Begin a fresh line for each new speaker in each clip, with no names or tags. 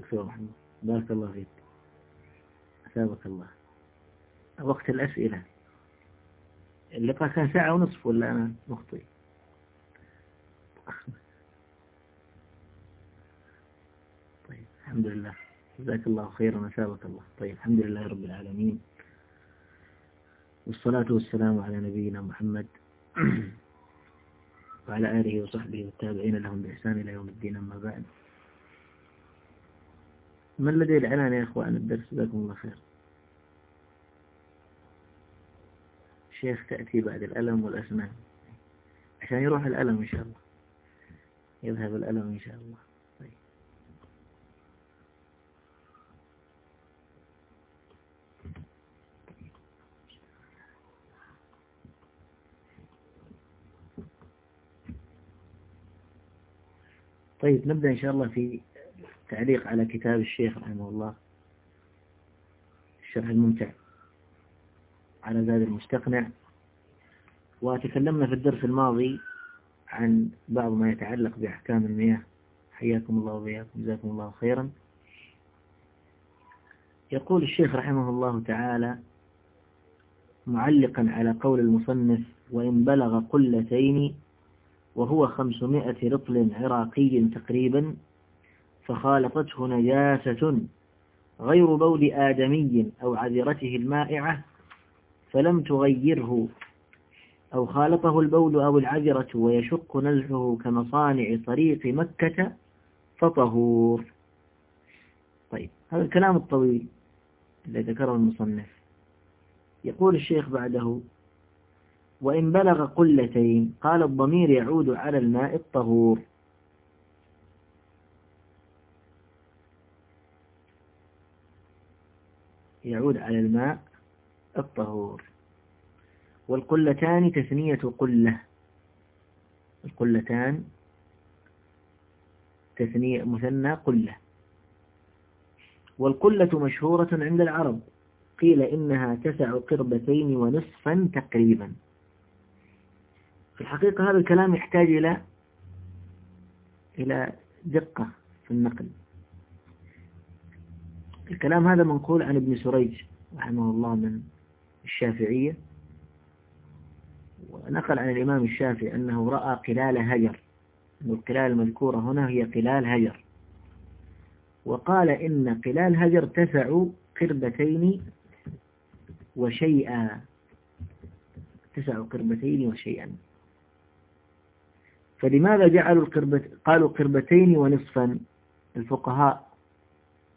دكتور محمد بارك الله فيك. أثابك الله. وقت الأسئلة. اللقاء كان ساعة ونصف ولا أنا مخطئ؟ طيب الحمد لله. جزاك الله خيرا أثابك الله. طيب الحمد لله رب العالمين. والصلاة والسلام على نبينا محمد وعلى آله وصحبه والتابعين لهم بإحسان إلى يوم الدين أما بعد. من لدي الإعلان يا إخوان الدرس؟ جزاكم الله خير. شيخ تأتي بعد الألم والأسنان. عشان يروح الألم إن شاء الله. يذهب الألم إن شاء الله. طيب. طيب نبدأ إن شاء الله في تعليق على كتاب الشيخ رحمه الله الشرح الممتع. على زاد المستقنع. وتكلمنا في الدرس الماضي عن بعض ما يتعلق بأحكام المياه. حياكم الله وبياكم جزاكم الله خيرا. يقول الشيخ رحمه الله تعالى معلقا على قول المصنف وإن بلغ قلتين وهو خمسمائة رطل عراقي تقريبا فخالطته نجاسة غير بول آدمي أو عذرته المائعة فلم تغيره أو خالطه البول أو العذرة ويشق نزعه كمصانع طريق مكة فطهور. طيب هذا الكلام الطويل الذي ذكره المصنف. يقول الشيخ بعده وإن بلغ قلتين قال الضمير يعود على الماء الطهور. يعود على الماء الطهور. والقلتان تثنية قلة. القلتان تثنية مثنى قلة. والقلة مشهورة عند العرب. قيل إنها تسع قربتين ونصفا تقريبا. في الحقيقة هذا الكلام يحتاج إلى إلى دقة في النقل. الكلام هذا منقول عن ابن سريج رحمه الله من الشافعية ونقل عن الإمام الشافعي أنه رأى قلال هجر القلال المذكورة هنا هي قلال هجر. وقال إن قلال هجر تسع قربتين وشيئا تسع قربتين وشيئا. فلماذا جعلوا القربة قالوا قربتين ونصفا؟ الفقهاء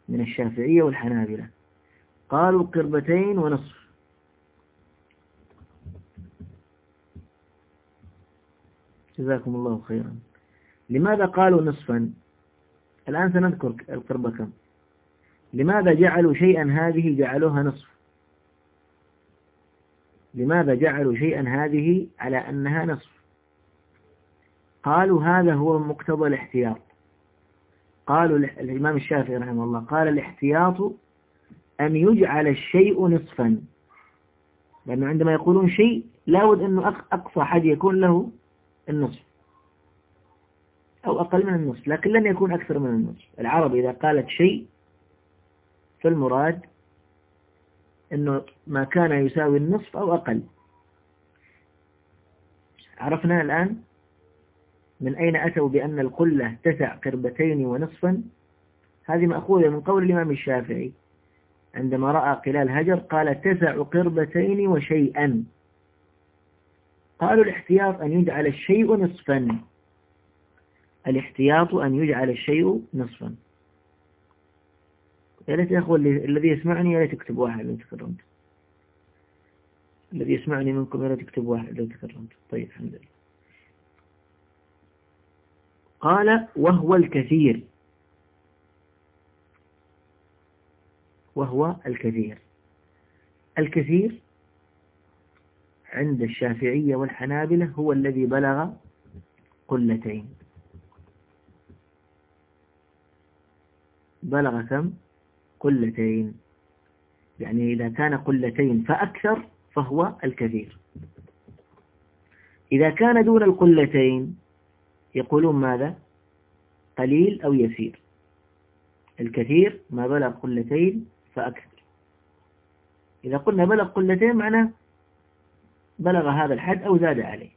من الشافعية والحنابلة. قالوا قربتين ونصف. جزاكم الله خيرا. لماذا قالوا نصفا؟ الآن سنذكر القربة كم. لماذا جعلوا شيئا هذه جعلوها نصف؟ لماذا جعلوا شيئا هذه على أنها نصف؟ قالوا هذا هو مقتضى الاحتياط. قالوا الإمام الشافعي رحمه الله قال الاحتياط أن يجعل الشيء نصفا. لأنه عندما يقولون شيء لابد أنه أقصى حد يكون له النصف. أو أقل من النصف لكن لن يكون أكثر من النصف. العرب إذا قالت شيء فالمراد أنه ما كان يساوي النصف أو أقل. عرفنا الآن من أين أتوا بأن القلة تسع قربتين ونصفا؟ هذه مأخوذة من قول الإمام الشافعي. عندما رأى قلال هجر قال تسع قربتين وشيئا. قالوا الاحتياط أن يجعل الشيء نصفا. الاحتياط أن يجعل الشيء نصفا. يا ريت يا أخوة الذي يسمعني يا ريت يكتب واحد لو تكرمت. الذي يسمعني منكم يا ريت يكتب واحد لو تكرمت. طيب الحمد لله. قال وهو الكثير. وهو الكثير. الكثير عند الشافعية والحنابلة هو الذي بلغ قلتين. بلغ كم؟ قلتين. يعني إذا كان قلتين فأكثر فهو الكثير. إذا كان دون القلتين يقولون ماذا؟ قليل أو يسير. الكثير ما بلغ قلتين فأكثر. إذا قلنا بلغ قلتين معناه بلغ هذا الحد أو زاد عليه.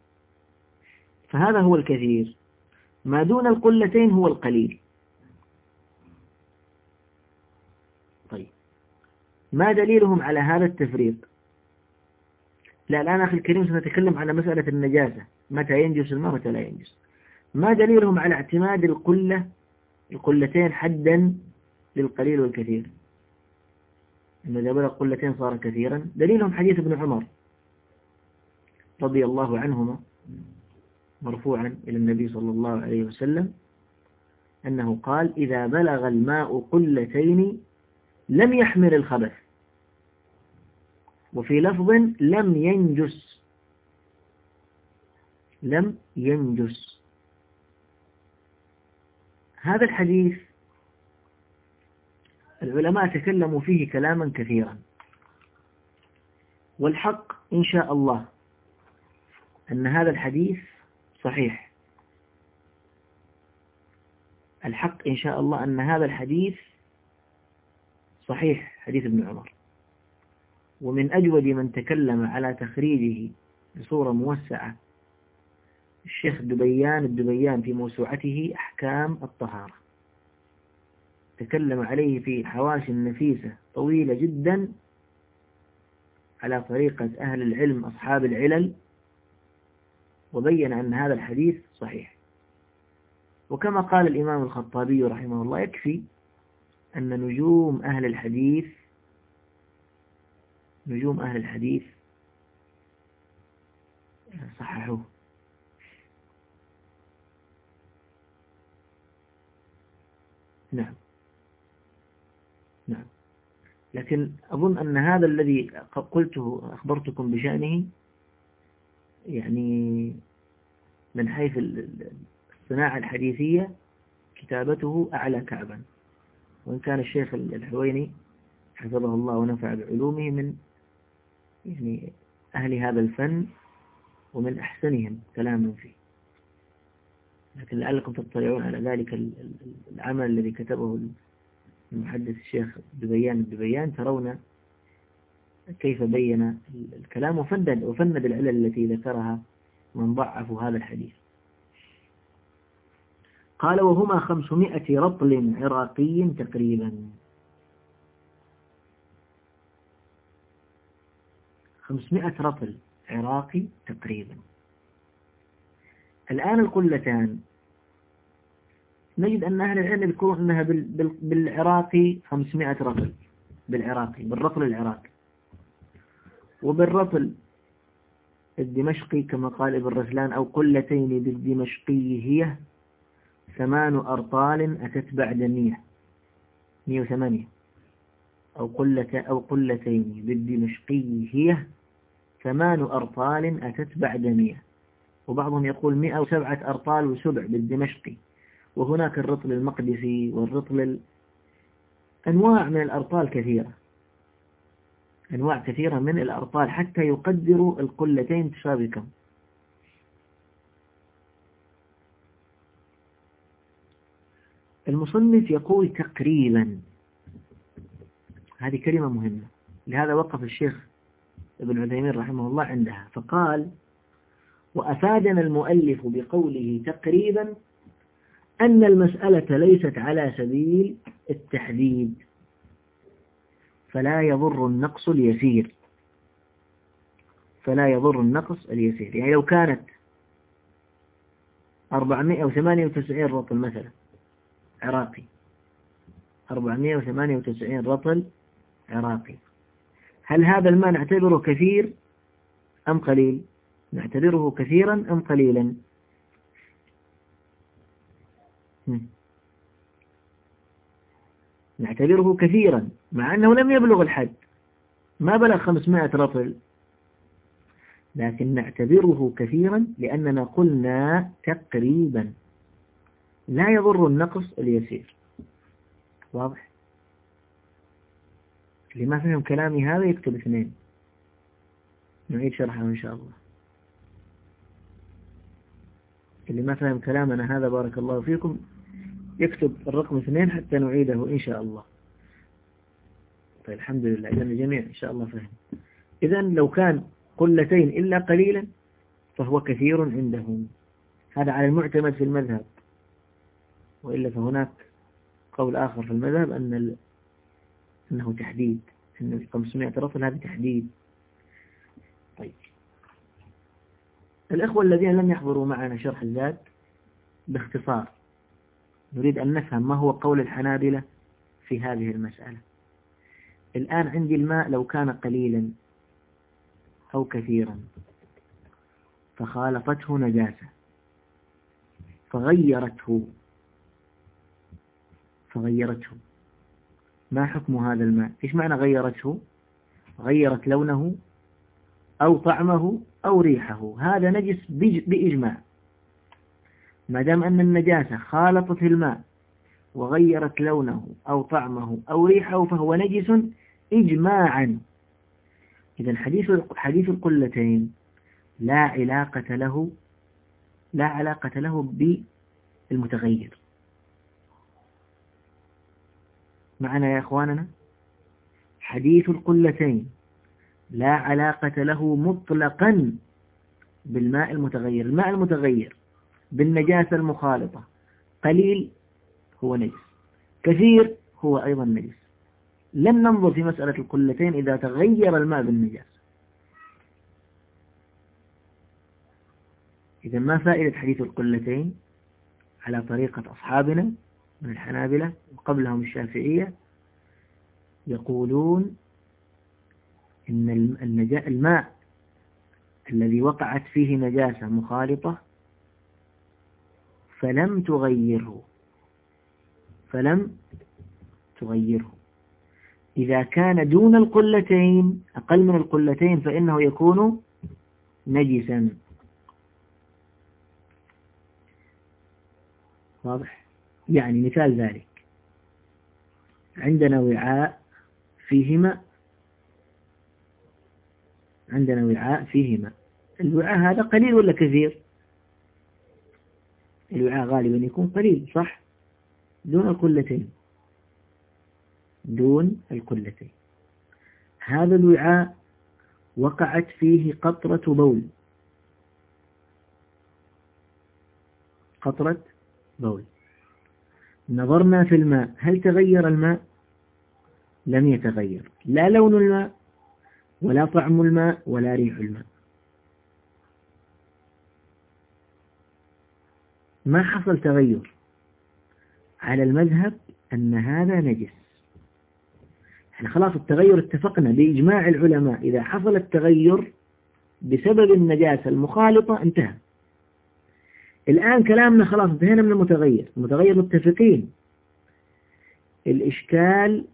فهذا هو الكثير. ما دون القلتين هو القليل. طيب. ما دليلهم على هذا التفريق؟ لا الآن أخي الكريم سنتكلم على مسألة النجاسة. متى ينجس الماء متى لا ينجس. ما دليلهم على اعتماد القلة القلتين حدا للقليل والكثير. إن إذا بلغ قلتين صار كثيرا. دليلهم حديث ابن عمر رضي الله عنهما مرفوعا إلى النبي صلى الله عليه وسلم أنه قال إذا بلغ الماء قلتين لم يحمل الخبث وفي لفظ لم ينجس لم ينجس. هذا الحديث العلماء تكلموا فيه كلاما كثيرا. والحق إن شاء الله أن هذا الحديث صحيح. الحق إن شاء الله أن هذا الحديث صحيح حديث ابن عمر. ومن أجود من تكلم على تخريجه بصورة موسعة الشيخ دبيان الدبيان في موسوعته أحكام الطهارة. تكلم عليه في حواشي نفيسة طويلة جدا على طريقة أهل العلم أصحاب العلل وبين أن هذا الحديث صحيح. وكما قال الإمام الخطابي رحمه الله يكفي أن نجوم أهل الحديث نجوم أهل الحديث صححوه. نعم. نعم. لكن أظن أن هذا الذي قلته أخبرتكم بشأنه يعني من حيث الصناعة الحديثية كتابته أعلى كعبا. وإن كان الشيخ الحويني حفظه الله ونفع بعلومه من يعني أهل هذا الفن ومن أحسنهم كلاما فيه. لكن لعلكم تطلعون على ذلك العمل الذي كتبه المحدث الشيخ دبيان الدبيان ترون كيف بين الكلام وفند, وفند العلل التي ذكرها من ضعفوا هذا الحديث. قال وهما خمسمائة رطل عراقي تقريبا. خمسمائة رطل عراقي تقريبا. الآن القلتان نجد أن أهل العلم يذكرون أنها بالعراقي 500 رطل بالعراقي بالرطل العراقي. وبالرطل الدمشقي كما قال ابن رسلان أو قلتين بالدمشقي هي ثمان أرطال أتت بعد مية. مية وثمانية. أو قلة أو قلتين بالدمشقي هي ثمان أرطال أتت بعد مية. وبعضهم يقول مئة وسبعة أرطال وسبع بالدمشقي. وهناك الرطل المقدسي والرطل أنواع من الأرطال كثيرة. أنواع كثيرة من الأرطال حتى يقدروا القلتين كم المصنف يقول تقريبا. هذه كلمة مهمة. لهذا وقف الشيخ ابن عثيمين رحمه الله عندها. فقال وأفادنا المؤلف بقوله تقريبا أن المسألة ليست على سبيل التحديد فلا يضر النقص اليسير. فلا يضر النقص اليسير. يعني لو كانت 498 رطل مثلا عراقي. 498 رطل عراقي. هل هذا الماء نعتبره كثير أم قليل؟ نعتبره كثيرا أم قليلا؟ نعتبره كثيرا مع أنه لم يبلغ الحد. ما بلغ 500 رطل. لكن نعتبره كثيرا لأننا قلنا تقريبا. لا يضر النقص اليسير. واضح؟ اللي ما فهم كلامي هذا يكتب اثنين. نعيد شرحه إن شاء الله. اللي ما فهم كلامنا هذا بارك الله فيكم يكتب الرقم اثنين حتى نعيده إن شاء الله. طيب الحمد لله. إذا الجميع إن شاء الله فهم. إذا لو كان قلتين إلا قليلا فهو كثير عندهم هذا على المعتمد في المذهب. وإلا فهناك قول آخر في المذهب أن ال... أنه تحديد أن 500 رطل هذا تحديد طيب الأخوة الذين لم يحضروا معنا شرح الزاد باختصار نريد أن نفهم ما هو قول الحنابلة في هذه المسألة. الآن عندي الماء لو كان قليلا أو كثيرا فخالطته نجاسة فغيرته فغيرته. ما حكم هذا الماء؟ إيش معنى غيرته؟ غيرت لونه أو طعمه أو ريحه. هذا نجس بإجماع. ما دام أن النجاسة خالطت الماء وغيرت لونه أو طعمه أو ريحه فهو نجس إجماعا. إذا حديث حديث القلتين لا علاقة له لا علاقة له بالمتغير. معنا يا أخواننا؟ حديث القلتين لا علاقة له مطلقا بالماء المتغير. الماء المتغير بالنجاسة المخالطة. قليل هو نجس. كثير هو أيضا نجس. لن ننظر في مسألة القلتين إذا تغير الماء بالنجاسة إذا ما فائدة حديث القلتين على طريقة أصحابنا من الحنابلة وقبلهم الشافعية؟ يقولون إن الماء الذي وقعت فيه نجاسة مخالطة فلم تغيره. فلم تغيره. إذا كان دون القلتين أقل من القلتين فإنه يكون نجسا. واضح؟ يعني مثال ذلك. عندنا وعاء فيه ماء عندنا وعاء فيه ماء الوعاء هذا قليل ولا كثير؟ الوعاء غالبا يكون قليل صح؟ دون القلتين. دون القلتين. هذا الوعاء وقعت فيه قطرة بول. قطرة بول. نظرنا في الماء. هل تغير الماء؟ لم يتغير. لا لون الماء ولا طعم الماء ولا ريح الماء. ما حصل تغير على المذهب أن هذا نجس. إحنا خلاص التغير اتفقنا بإجماع العلماء إذا حصل التغير بسبب النجاسة المخالطة انتهى. الآن كلامنا خلاص انتهينا من المتغير المتغير متفقين. الإشكال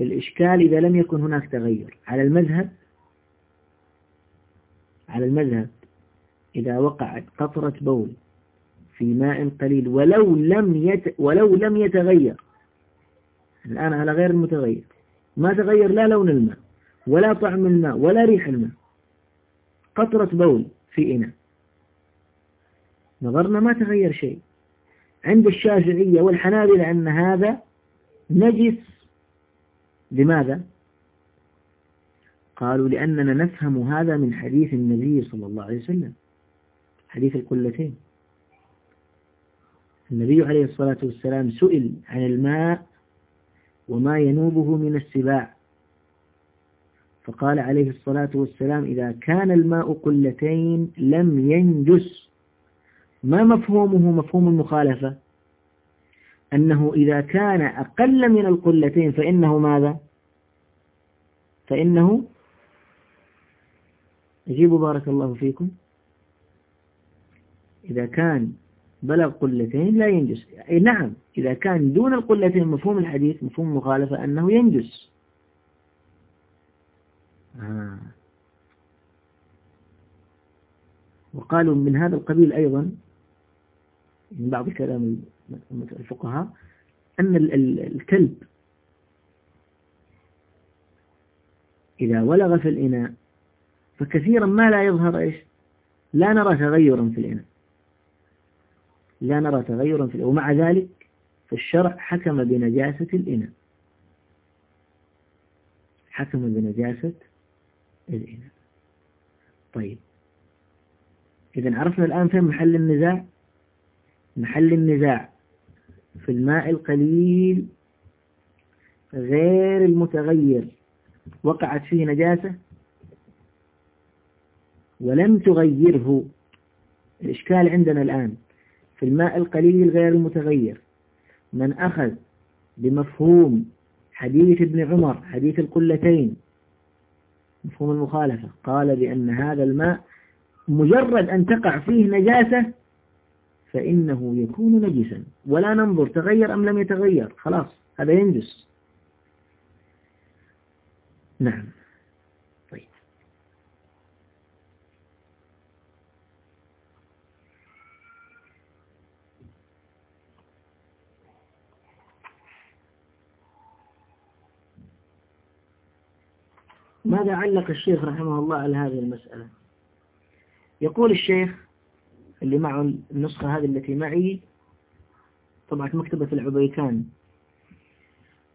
الإشكال إذا لم يكن هناك تغير. على المذهب على المذهب إذا وقعت قطرة بول في ماء قليل ولو لم يت ولو لم يتغير الآن على غير المتغير ما تغير لا لون الماء ولا طعم الماء ولا ريح الماء. قطرة بول في إناء. نظرنا ما تغير شيء. عند الشافعية والحنابلة أن هذا نجس لماذا؟ قالوا لأننا نفهم هذا من حديث النبي صلى الله عليه وسلم حديث القلتين. النبي عليه الصلاة والسلام سئل عن الماء وما ينوبه من السباع. فقال عليه الصلاة والسلام إذا كان الماء قلتين لم ينجس ما مفهومه مفهوم المخالفة؟ أنه إذا كان أقل من القلتين فإنه ماذا؟ فإنه أجيبوا بارك الله فيكم. إذا كان بلغ قلتين لا ينجس. أي نعم إذا كان دون القلتين مفهوم الحديث مفهوم مخالفة أنه ينجس. آه. وقالوا من هذا القبيل أيضا من بعض كلام الفقهاء أن الكلب إذا ولغ في الإناء فكثيرا ما لا يظهر إيش؟ لا نرى تغيرا في الإناء. لا نرى تغيرا في ومع ذلك فالشرع حكم بنجاسة الإناء. حكم بنجاسة الإناء. طيب. إذا عرفنا الآن فين محل النزاع؟ محل النزاع. في الماء القليل غير المتغير. وقعت فيه نجاسة ولم تغيره. الإشكال عندنا الآن في الماء القليل غير المتغير. من أخذ بمفهوم حديث ابن عمر حديث القلتين مفهوم المخالفة قال بأن هذا الماء مجرد أن تقع فيه نجاسة فإنه يكون نجسا. ولا ننظر تغير أم لم يتغير. خلاص هذا ينجس. نعم. طيب. ماذا علق الشيخ رحمه الله على هذه المسألة؟ يقول الشيخ اللي معه النسخة هذه التي معي طبعا مكتبة العبيكان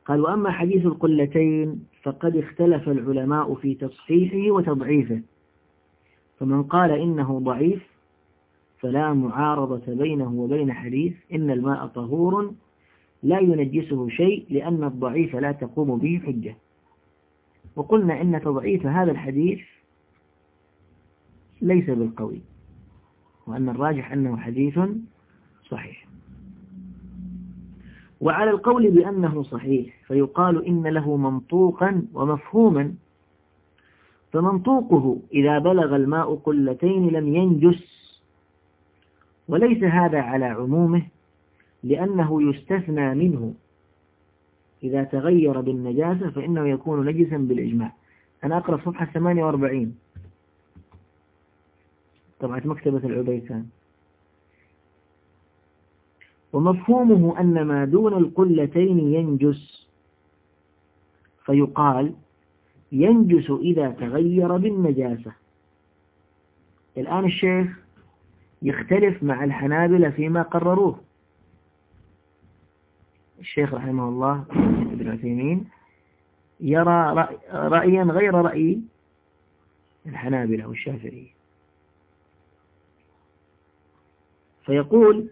قال وأما حديث القلتين فقد اختلف العلماء في تصحيحه وتضعيفه. فمن قال إنه ضعيف فلا معارضة بينه وبين حديث إن الماء طهور لا ينجسه شيء لأن الضعيف لا تقوم به حجة. وقلنا إن تضعيف هذا الحديث ليس بالقوي. وأن الراجح أنه حديث صحيح. وعلى القول بأنه صحيح فيقال إن له منطوقا ومفهوما فمنطوقه إذا بلغ الماء قلتين لم ينجس. وليس هذا على عمومه لأنه يستثنى منه. إذا تغير بالنجاسة فإنه يكون نجسا بالإجماع. أنا أقرأ صفحة 48 طبعة مكتبة العبيسان ومفهومه أن ما دون القلتين ينجس. فيقال ينجس إذا تغير بالنجاسة. الآن الشيخ يختلف مع الحنابلة فيما قرروه. الشيخ رحمه الله ابن عثيمين يرى رأيا غير رأي الحنابلة والشافعية فيقول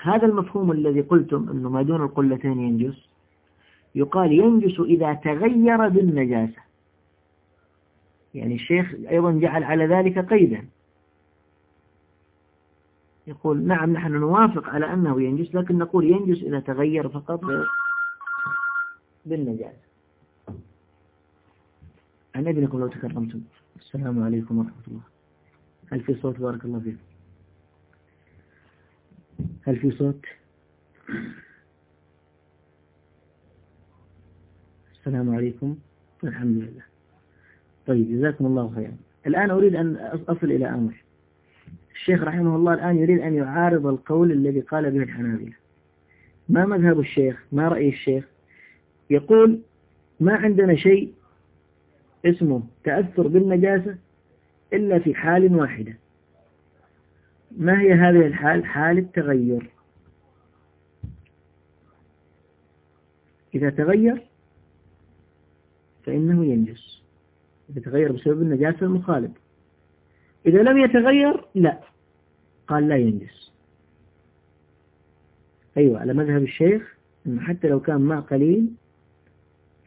هذا المفهوم الذي قلتم أنه ما دون القلتين ينجس. يقال ينجس إذا تغير بالنجاسة. يعني الشيخ أيضا جعل على ذلك قيدا. يقول نعم نحن نوافق على أنه ينجس لكن نقول ينجس إذا تغير فقط بالنجاسة. عن ابنكم لو تكرمتم. السلام عليكم ورحمة الله. هل في صوت؟ بارك الله فيكم هل في صوت؟ السلام عليكم الحمد لله. طيب جزاكم الله خيرا. الآن أريد أن أصل إلى أمر. الشيخ رحمه الله الآن يريد أن يعارض القول الذي قال به الحنابلة. ما مذهب الشيخ؟ ما رأي الشيخ؟ يقول ما عندنا شيء اسمه تأثر بالنجاسة إلا في حال واحدة. ما هي هذه الحال؟ حال التغير. إذا تغير فإنه ينجس. إذا تغير بسبب النجاسة المخالب. إذا لم يتغير لا. قال لا ينجس. أيوة على مذهب الشيخ أنه حتى لو كان ماء قليل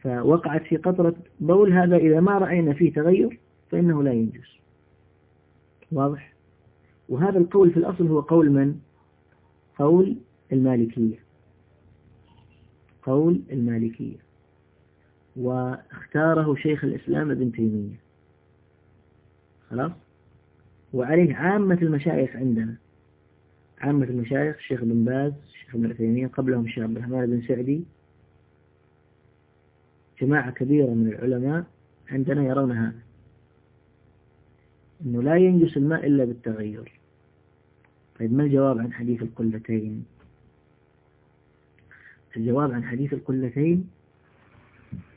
فوقعت في قطرة بول هذا إذا ما رأينا فيه تغير فإنه لا ينجس. واضح؟ وهذا القول في الأصل هو قول من؟ قول المالكية. قول المالكية. واختاره شيخ الإسلام ابن تيمية. خلاص؟ وعليه عامة المشايخ عندنا. عامة المشايخ الشيخ بن باز الشيخ ابن عثيمين قبلهم الشيخ عبد الرحمن بن سعدي. جماعة كبيرة من العلماء عندنا يرون هذا. أنه لا ينجس الماء إلا بالتغير. طيب ما الجواب عن حديث القلتين؟ الجواب عن حديث القلتين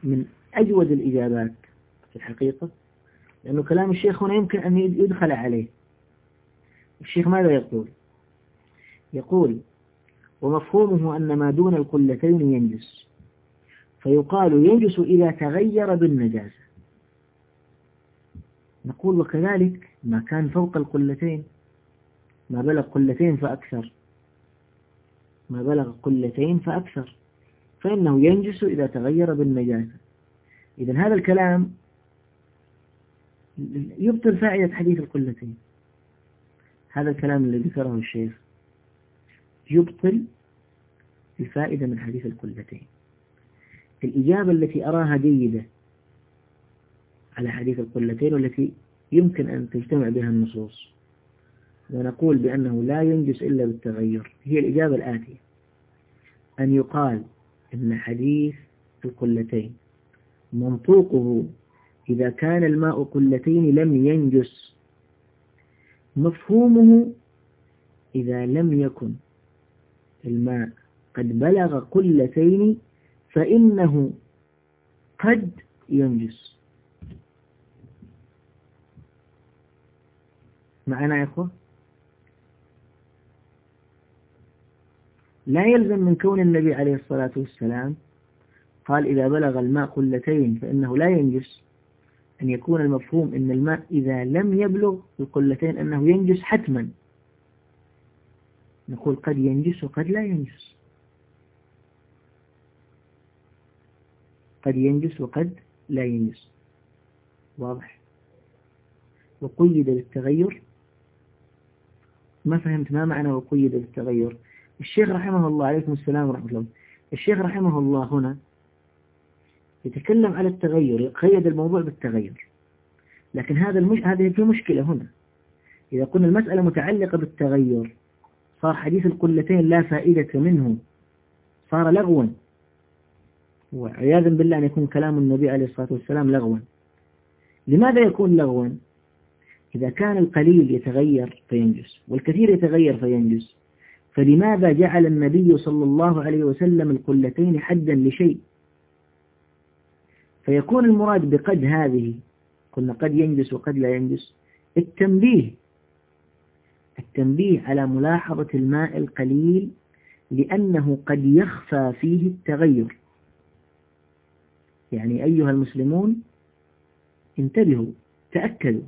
من أجود الإجابات في الحقيقة لأنه كلام الشيخ هنا يمكن أن يدخل عليه. الشيخ ماذا يقول؟ يقول ومفهومه أن ما دون القلتين ينجس فيقال ينجس إذا تغير بالنجاسة. نقول وكذلك ما كان فوق القلتين ما بلغ قلتين فأكثر. ما بلغ قلتين فأكثر. فإنه ينجس إذا تغير بالنجاسة. إذا هذا الكلام يبطل فائدة حديث القلتين. هذا الكلام الذي ذكره الشيخ يبطل الفائدة من حديث القلتين. الإجابة التي أراها جيدة على حديث القلتين والتي يمكن أن تجتمع بها النصوص. ونقول بأنه لا ينجس إلا بالتغير. هي الإجابة الآتية. أن يقال إن حديث القلتين منطوقه إذا كان الماء قلتين لم ينجس. مفهومه إذا لم يكن الماء قد بلغ قلتين فإنه قد ينجس. معنا يا أخوة؟ لا يلزم من كون النبي عليه الصلاة والسلام قال إذا بلغ الماء قلتين فإنه لا ينجس. أن يكون المفهوم أن الماء إذا لم يبلغ القلتين أنه ينجس حتما. نقول قد ينجس وقد لا ينجس. قد ينجس وقد لا ينجس. واضح؟ وقيد بالتغير ما فهمت؟ ما معنى وقيد بالتغير الشيخ رحمه الله عليكم السلام ورحمة الله. الشيخ رحمه الله هنا يتكلم على التغير قيد الموضوع بالتغير. لكن هذا المش... هذه في مشكلة هنا. إذا قلنا المسألة متعلقة بالتغير صار حديث القلتين لا فائدة منه. صار لغوا. وعياذا بالله أن يكون كلام النبي عليه الصلاة والسلام لغوا. لماذا يكون لغوا؟ إذا كان القليل يتغير فينجس والكثير يتغير فينجس. فلماذا جعل النبي صلى الله عليه وسلم القلتين حدا لشيء؟ فيكون المراد بقد هذه قلنا قد ينجس وقد لا ينجس التنبيه. التنبيه على ملاحظة الماء القليل لأنه قد يخفى فيه التغير. يعني أيها المسلمون انتبهوا تأكدوا.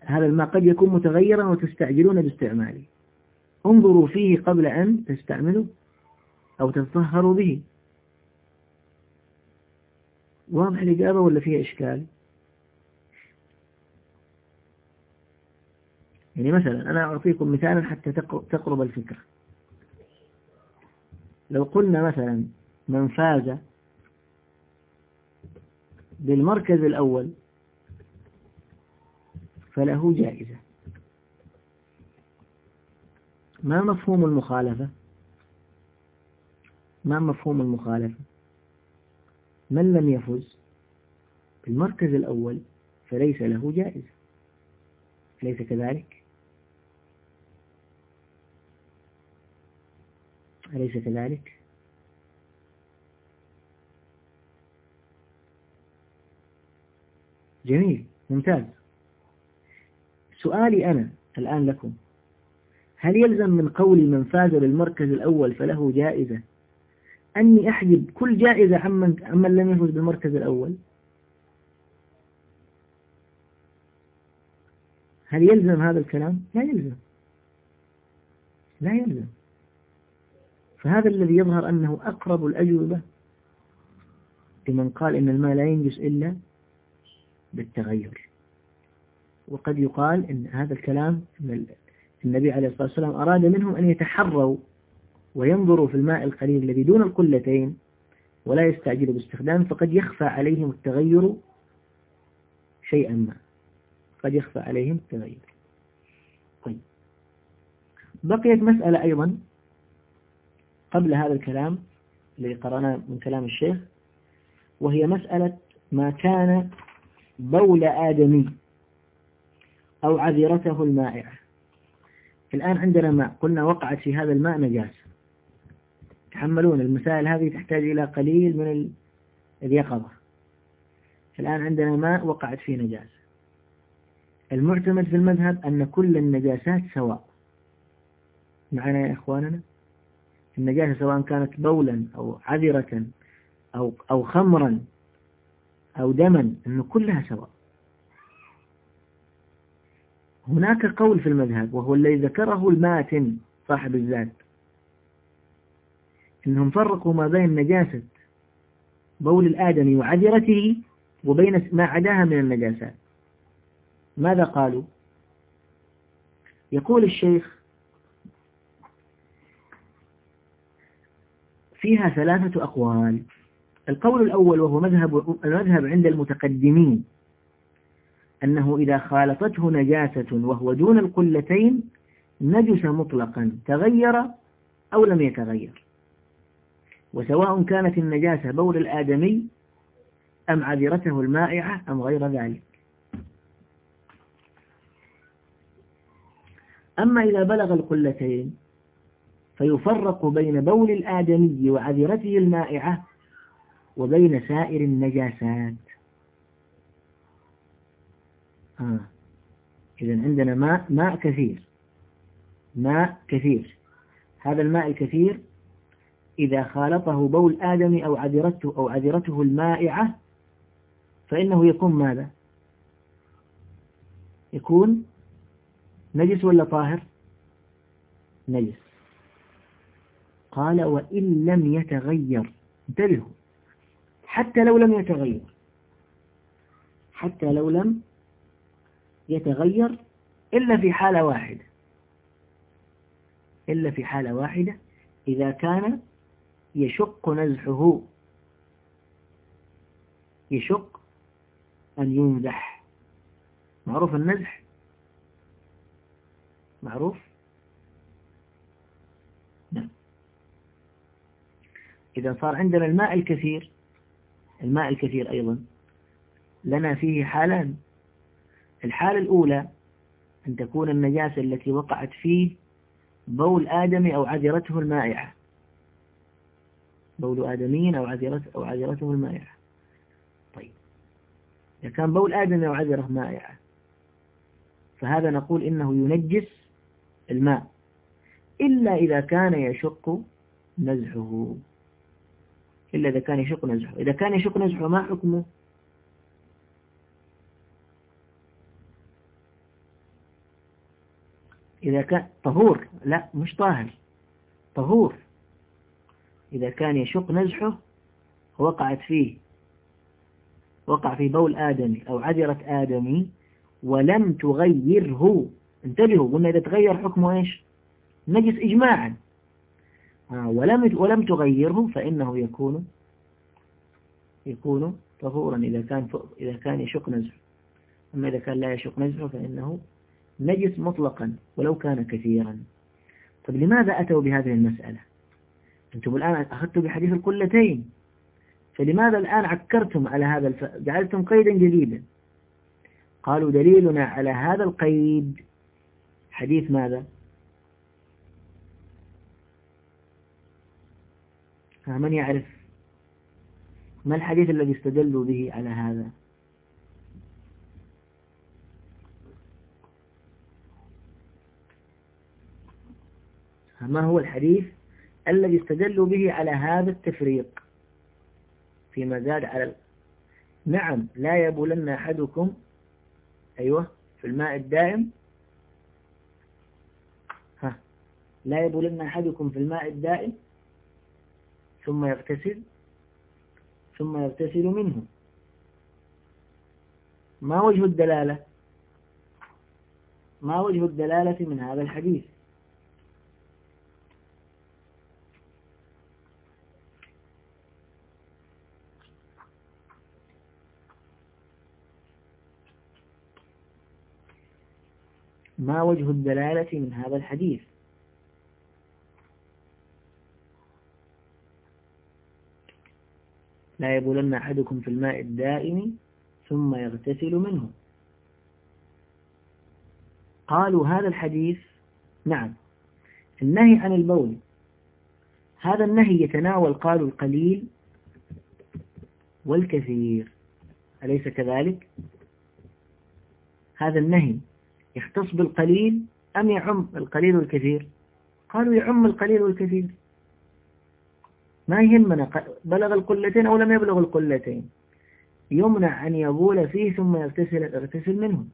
هذا الماء قد يكون متغيرا وتستعجلون باستعماله. انظروا فيه قبل أن تستعملوا أو تتطهروا به. واضح الإجابة ولا فيها إشكال؟ يعني مثلا أنا أعطيكم مثالا حتى تقرب الفكرة. لو قلنا مثلا من فاز بالمركز الأول فله جائزة. ما مفهوم المخالفة؟ ما مفهوم المخالفة؟ من لم يفز؟ بالمركز الأول فليس له جائزة. أليس كذلك؟ أليس كذلك؟ جميل ممتاز. سؤالي أنا الآن لكم. هل يلزم من قول من فاز بالمركز الأول فله جائزة؟ أني أحجب كل جائزة عمن, عمن لم يفز بالمركز الأول. هل يلزم هذا الكلام؟ لا يلزم. لا يلزم. فهذا الذي يظهر أنه أقرب الأجوبة لمن قال إن الماء لا ينجس إلا بالتغير. وقد يقال إن هذا الكلام إن النبي عليه الصلاة والسلام أراد منهم أن يتحروا وينظروا في الماء القليل الذي دون القلتين ولا يستعجلوا باستخدامه فقد يخفى عليهم التغير شيئا ما. قد يخفى عليهم التغير. طيب. بقيت مسألة أيضا قبل هذا الكلام الذي قرأناه من كلام الشيخ وهي مسألة ما كان بول آدمي. أو عذرته المائعة. الآن عندنا ماء. قلنا وقعت في هذا الماء نجاسة تحملون. المسائل هذه تحتاج إلى قليل من اليقظة. الآن عندنا ماء وقعت فيه نجاسة المعتمد في المذهب أن كل النجاسات سواء. معنا يا إخواننا؟ النجاسة سواء كانت بولا أو عذرة أو, أو خمرا أو دما أنه كلها سواء. هناك قول في المذهب وهو الذي ذكره الماتن صاحب الذات. إنهم فرقوا ما بين نجاسة بول الآدمي وعذرته وبين ما عداها من النجاسات. ماذا قالوا؟ يقول الشيخ فيها ثلاثة أقوال. القول الأول وهو مذهب المذهب عند المتقدمين. أنه إذا خالطته نجاسة وهو دون القلتين نجس مطلقا تغير أو لم يتغير. وسواء كانت النجاسة بول الآدمي أم عذرته المائعة أم غير ذلك. أما إذا بلغ القلتين فيفرق بين بول الآدمي وعذرته المائعة وبين سائر النجاسات. آه. إذا عندنا ماء ماء كثير. ماء كثير. هذا الماء الكثير إذا خالطه بول آدم أو عذرته أو عذرته المائعة فإنه يكون ماذا؟ يكون نجس ولا طاهر؟ نجس. قال وإن لم يتغير انتبهوا. حتى لو لم يتغير. حتى لو لم يتغير إلا في حالة واحدة. إلا في حالة واحدة إذا كان يشق نزحه يشق أن ينزح. معروف النزح؟ معروف؟ نعم. إذا صار عندنا الماء الكثير الماء الكثير أيضا لنا فيه حالان. الحالة الأولى أن تكون النجاسة التي وقعت فيه بول آدمي أو عذرته المائعة. بول آدمي أو عذرته, أو عذرته المائعة. طيب. إذا كان بول آدمي أو عذرة مائعة فهذا نقول إنه ينجس الماء إلا إذا كان يشق نزحه إلا إذا كان يشق نزحه إذا كان يشق نزحه ما حكمه؟ إذا كان طهور لا مش طاهر طهور. إذا كان يشق نزحه وقعت فيه وقع في بول آدمي أو عذرة آدمي ولم تغيره. انتبهوا قلنا إذا تغير حكمه إيش؟ نجس إجماعا. آه، ولم ولم تغيره فإنه يكون يكون طهورا إذا كان إذا كان يشق نزحه. أما إذا كان لا يشق نزحه فإنه نجس مطلقا ولو كان كثيرا. طيب لماذا أتوا بهذه المسألة؟ أنتم الآن أخذتوا بحديث القلتين. فلماذا الآن عكرتم على هذا الف... جعلتم قيدا جديدا؟ قالوا دليلنا على هذا القيد. حديث ماذا؟ من يعرف؟ ما الحديث الذي استدلوا به على هذا؟ ما هو الحديث الذي استدلوا به على هذا التفريق فيما زاد على. نعم لا يبولن أحدكم أيوة في الماء الدائم. ها لا يبولن أحدكم في الماء الدائم ثم يغتسل ثم يغتسل منه. ما وجه الدلالة؟ ما وجه الدلالة من هذا الحديث؟ ما وجه الدلالة من هذا الحديث؟ لا يبولن أحدكم في الماء الدائم ثم يغتسل منه. قالوا هذا الحديث نعم النهي عن البول. هذا النهي يتناول قالوا القليل والكثير. أليس كذلك؟ هذا النهي يختص بالقليل أم يعم القليل والكثير؟ قالوا يعم القليل والكثير. ما يهمنا بلغ القلتين أو لم يبلغ القلتين. يمنع أن يبول فيه ثم يغتسل, يغتسل منه.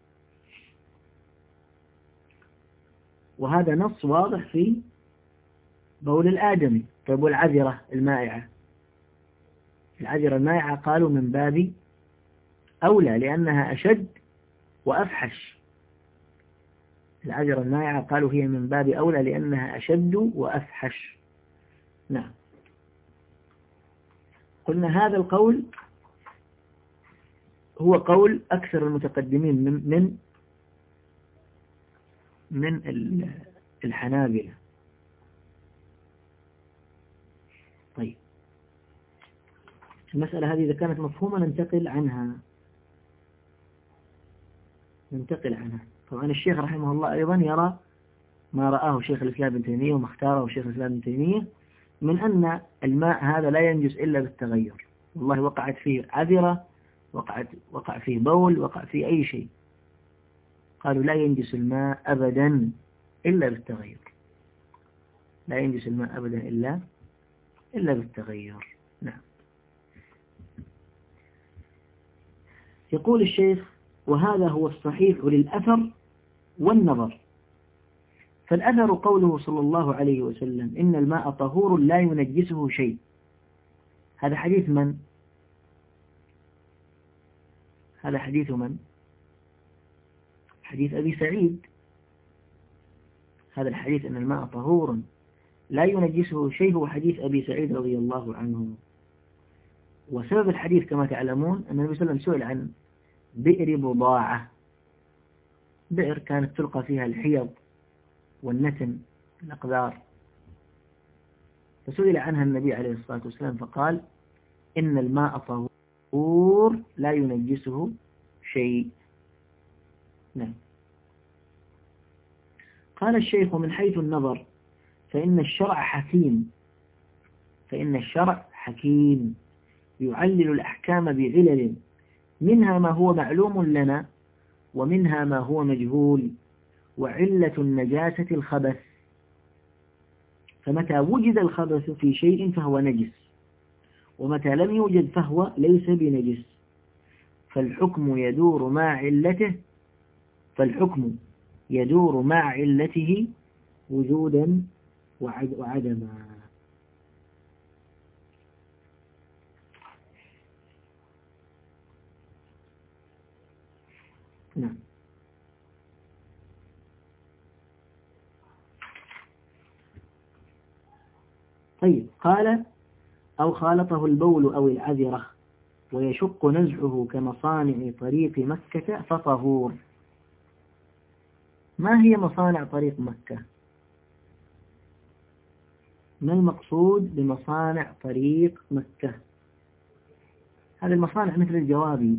وهذا نص واضح في بول الآدمي طيب والعذرة المائعة. العذرة المائعة قالوا من باب أولى لأنها أشد وأفحش. العذرة المائعة قالوا هي من باب أولى لأنها أشد وأفحش. نعم. قلنا هذا القول هو قول أكثر المتقدمين من من من الحنابلة. طيب. المسألة هذه إذا كانت مفهومة ننتقل عنها. ننتقل عنها. طبعا الشيخ رحمه الله أيضا يرى ما رآه شيخ الإسلام بن تيمية وما اختاره شيخ الإسلام بن تيمية من أن الماء هذا لا ينجس إلا بالتغير. والله وقعت فيه عذرة وقعت وقع فيه بول وقع فيه أي شيء. قالوا لا ينجس الماء أبدا إلا بالتغير. لا ينجس الماء أبدا إلا إلا بالتغير. نعم. يقول الشيخ وهذا هو الصحيح للأثر والنظر. فالأثر قوله صلى الله عليه وسلم إن الماء طهور لا ينجسه شيء. هذا حديث من؟ هذا حديث من؟ حديث أبي سعيد. هذا الحديث أن الماء طهور لا ينجسه شيء هو حديث أبي سعيد رضي الله عنه. وسبب الحديث كما تعلمون أن النبي صلى الله عليه وسلم سئل عن بئر بضاعة. بئر كانت تلقى فيها الحيض والنتن الأقدار. فسئل عنها النبي عليه الصلاة والسلام فقال إن الماء طهور لا ينجسه شيء. نعم. قال الشيخ من حيث النظر فإن الشرع حكيم. فإن الشرع حكيم. يعلل الأحكام بعلل. منها ما هو معلوم لنا ومنها ما هو مجهول وعلة النجاسة الخبث. فمتى وجد الخبث في شيء فهو نجس ومتى لم يوجد فهو ليس بنجس. فالحكم يدور مع علته فالحكم يدور مع علته وجودا وعدما نعم طيب قال أو خالطه البول أو العذرة ويشق نزعه كمصانع طريق مكة فطهور. ما هي مصانع طريق مكة؟ ما المقصود بمصانع طريق مكة؟ هذه المصانع مثل الجوابي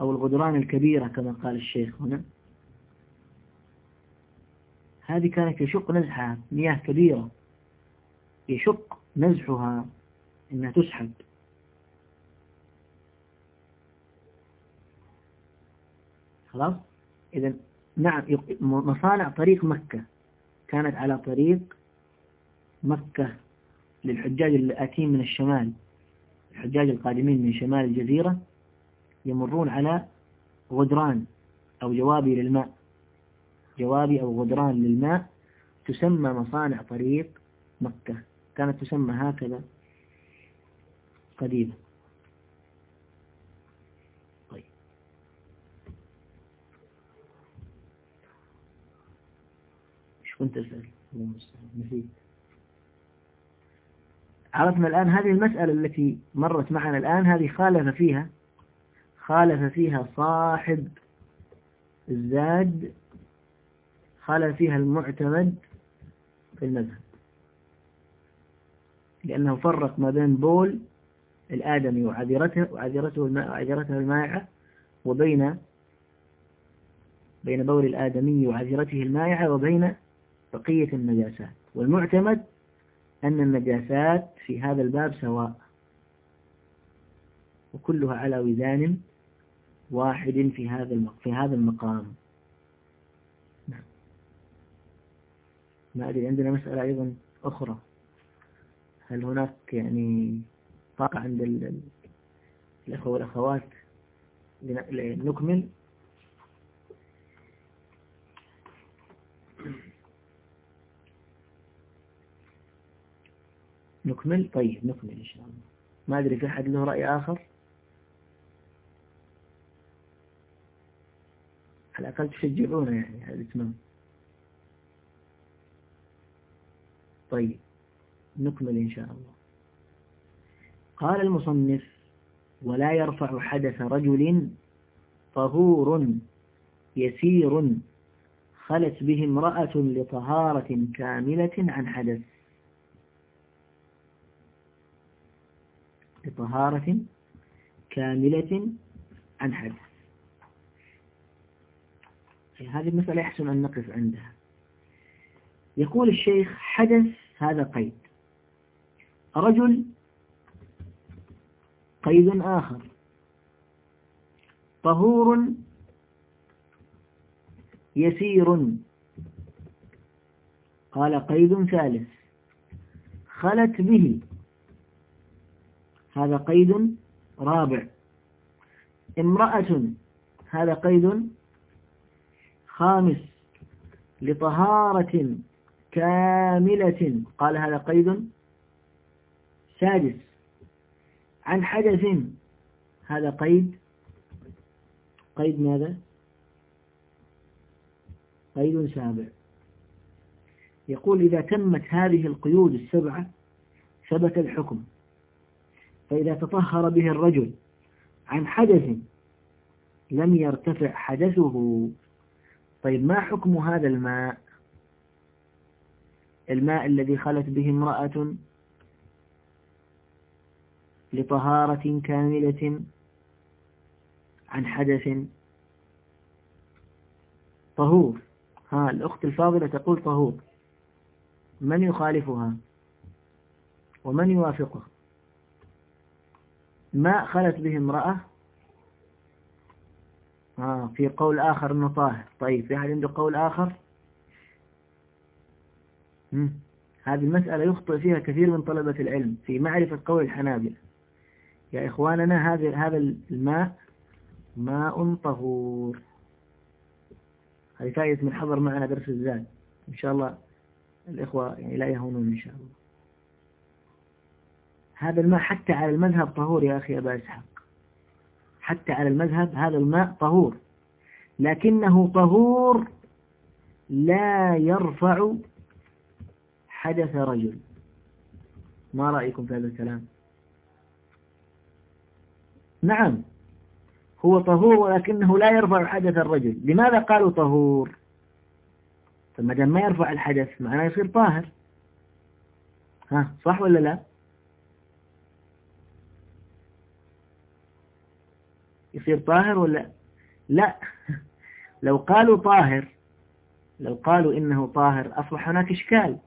أو الغدران الكبيرة كما قال الشيخ هنا. هذه كانت يشق نزحها مياه كبيرة. يشق نزحها إنها تسحب. خلاص؟ إذا نعم مصانع طريق مكة. كانت على طريق مكة للحجاج الآتين من الشمال. الحجاج القادمين من شمال الجزيرة يمرون على غدران أو جوابي للماء. جوابي أو غدران للماء تسمى مصانع طريق مكة. كانت تسمى هكذا قديما. طيب. إيش كنت أسأل؟ نسيت. عرفنا الآن هذه المسألة التي مرت معنا الآن هذه خالف فيها خالف فيها صاحب الزاد خالف فيها المعتمد في المذهب. لأنه فرق ما بين بول الآدمي وعذرته وعذرته الماء المائعة وبين بين بول الآدمي وعذرته المائعة وبين بقية النجاسات. والمعتمد أن النجاسات في هذا الباب سواء وكلها على وزان واحد في هذا في هذا المقام. ما أدري عندنا مسألة أيضا أخرى. هل هناك يعني طاقة عند الأخوة والأخوات نكمل نكمل؟ طيب نكمل إن شاء الله. ما أدري في أحد له رأي آخر؟ على الأقل تشجعونا يعني؟ هذا الإتمام طيب نكمل إن شاء الله. قال المصنف ولا يرفع حدث رجل طهور يسير خلت به امرأة لطهارة كاملة عن حدث. لطهارة كاملة عن حدث. هذه المسألة يحسن أن نقف عندها. يقول الشيخ حدث هذا قيد. رجل قيد آخر. طهور يسير. قال قيد ثالث. خلت به. هذا قيد رابع. امرأة. هذا قيد خامس. لطهارة. كاملة. قال هذا قيد سادس. عن حدث هذا قيد. قيد ماذا؟ قيد سابع. يقول إذا تمت هذه القيود السبعة ثبت الحكم. فإذا تطهر به الرجل عن حدث لم يرتفع حدثه. طيب ما حكم هذا الماء؟ الماء الذي خلت به امرأة لطهارة كاملة عن حدث طهور. ها الأخت الفاضلة تقول طهور. من يخالفها؟ ومن يوافقه ما خلت به امرأة؟ آه في قول آخر أنه طاهر. طيب في أحد عنده قول آخر. هذه المسألة يخطئ فيها كثير من طلبة العلم في معرفة قول الحنابلة. يا إخواننا هذا هذا الماء ماء طهور. هذه فائدة من حضر معنا درس الزاد. إن شاء الله الإخوة يعني لا يهونون إن شاء الله. هذا الماء حتى على المذهب طهور يا أخي أبا إسحاق. حتى على المذهب هذا الماء طهور. لكنه طهور لا يرفع حدث رجل. ما رأيكم في هذا الكلام؟ نعم. هو طهور ولكنه لا يرفع حدث الرجل. لماذا قالوا طهور؟ فما دام ما يرفع الحدث معناه يصير طاهر. ها صح ولا لا؟ يصير طاهر ولا؟ لا. لو قالوا طاهر لو قالوا إنه طاهر أصبح هناك إشكال.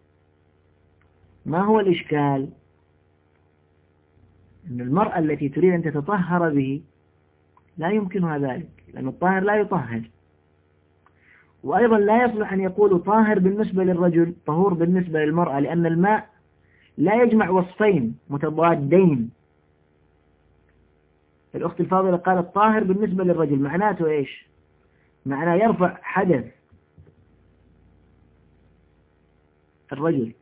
ما هو الإشكال؟ أن المرأة التي تريد أن تتطهر به لا يمكنها ذلك لأن الطاهر لا يطهر. وأيضا لا يصلح أن يقول طاهر بالنسبة للرجل طهور بالنسبة للمرأة لأن الماء لا يجمع وصفين متضادين. الأخت الفاضلة قالت طاهر بالنسبة للرجل معناته إيش؟ معناه يرفع حدث الرجل.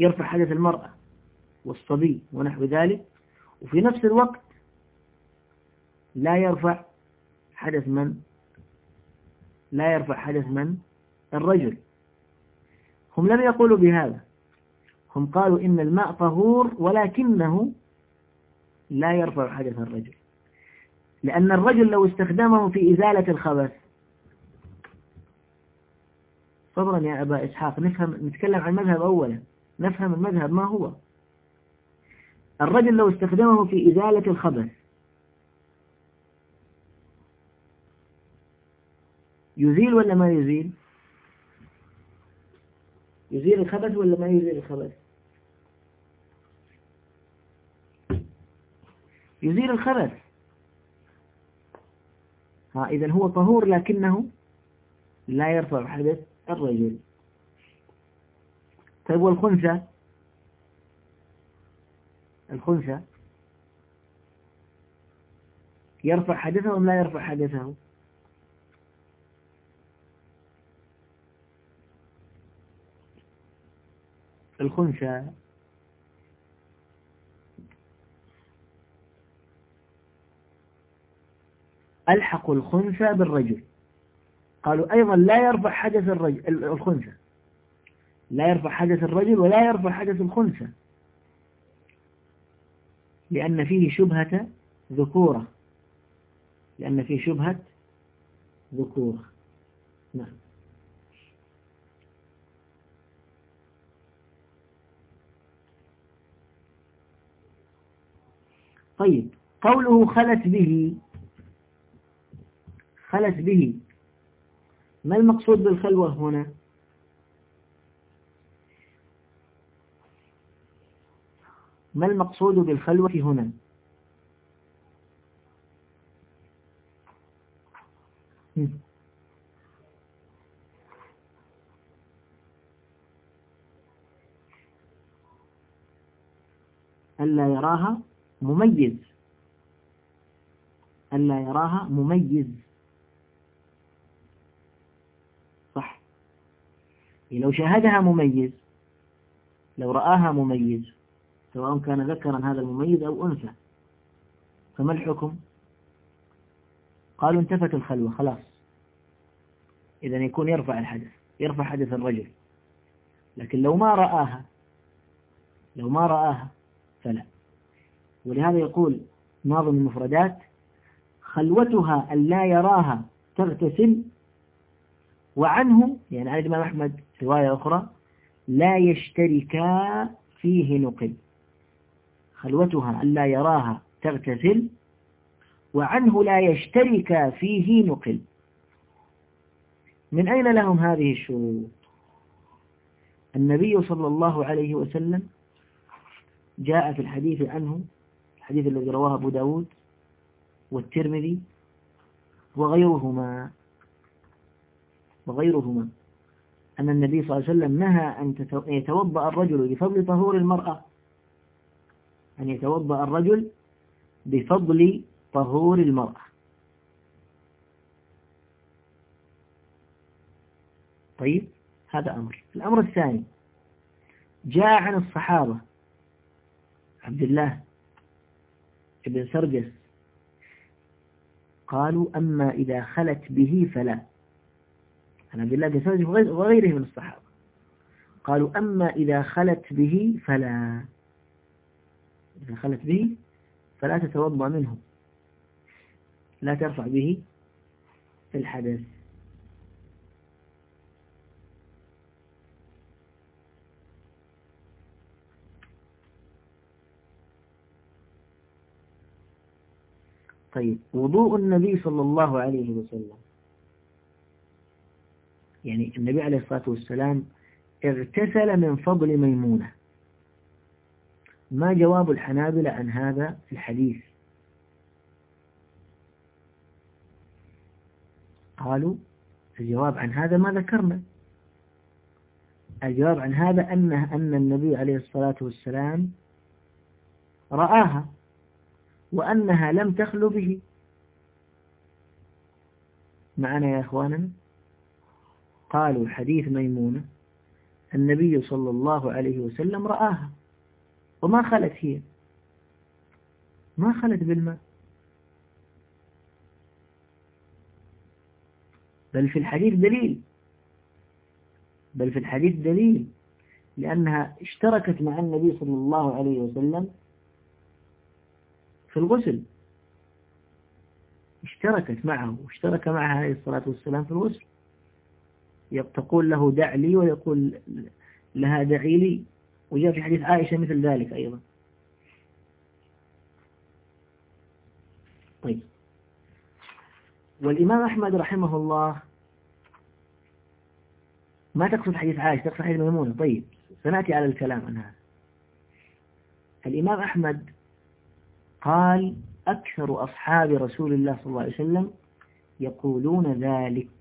يرفع حدث المرأة والصبي ونحو ذلك وفي نفس الوقت لا يرفع حدث من؟ لا يرفع حدث من؟ الرجل. هم لم يقولوا بهذا. هم قالوا إن الماء طهور ولكنه لا يرفع حدث الرجل. لأن الرجل لو استخدمه في إزالة الخبث. صبرا يا أبا إسحاق نفهم نتكلم عن المذهب أولا. نفهم المذهب ما هو. الرجل لو استخدمه في إزالة الخبث يزيل ولا ما يزيل؟ يزيل الخبث ولا ما يزيل الخبث؟ يزيل الخبث. ها إذا هو طهور لكنه لا يرفع حدث الرجل. طيب والخنثى؟ الخنثى. يرفع حدثه أم لا يرفع حدثه؟ الخنثى. ألحقوا الخنثى بالرجل. قالوا أيضا لا يرفع حدث الرجل الخنثى. لا يرفع حدث الرجل ولا يرفع حدث الخنثى. لأن فيه شبهة ذكورة. لأن فيه شبهة ذكورة. نعم. طيب قوله خلت به. خلت به. ما المقصود بالخلوة هنا؟ ما المقصود بالخلوة هنا؟ ألا يراها مميز. ألا يراها مميز. صح. لو شاهدها مميز لو رآها مميز. سواء كان ذكرا هذا المميز أو أنثى. فما الحكم؟ قالوا انتفت الخلوة خلاص. إذا يكون يرفع الحدث يرفع حدث الرجل. لكن لو ما رآها لو ما رآها فلا. ولهذا يقول ناظم المفردات خلوتها أن لا يراها تغتسل وعنه يعني عن الإمام أحمد رواية أخرى لا يشتركا فيه نقل. خلوتها أن لا يراها تغتسل وعنه لا يشترك فيه نقل. من أين لهم هذه الشروط؟ النبي صلى الله عليه وسلم جاء في الحديث عنه الحديث الذي رواه أبو داود والترمذي وغيرهما وغيرهما أن النبي صلى الله عليه وسلم نهى أن يتوضأ الرجل بفضل طهور المرأة. أن يتوضأ الرجل بفضل طهور المرأة. طيب هذا أمر. الأمر الثاني جاء عن الصحابة عبد الله ابن سرجس قالوا أما إذا خلت به فلا. عن عبد الله بن سرجس وغيره من الصحابة. قالوا أما إذا خلت به فلا. إذا خلت به فلا تتوضأ منه. لا ترفع به الحدث. طيب وضوء النبي صلى الله عليه وسلم. يعني النبي عليه الصلاة والسلام اغتسل من فضل ميمونة. ما جواب الحنابلة عن هذا الحديث؟ قالوا الجواب عن هذا ما ذكرنا. الجواب عن هذا أنه أن النبي عليه الصلاة والسلام رآها وأنها لم تخلو به. معنا يا أخواننا قالوا حديث ميمونة النبي صلى الله عليه وسلم رآها. وما خلت هي. ما خلت بالماء. بل في الحديث دليل. بل في الحديث دليل. لأنها اشتركت مع النبي صلى الله عليه وسلم في الغسل. اشتركت معه. واشترك معها عليه الصلاة والسلام في الغسل. تقول له دع لي ويقول لها دعي لي. وجاء في حديث عائشة مثل ذلك أيضا. طيب. والإمام أحمد رحمه الله ما تقصد حديث عائشة تقصد حديث ميمونة. طيب. سنأتي على الكلام عن هذا. الإمام أحمد قال أكثر أصحاب رسول الله صلى الله عليه وسلم يقولون ذلك.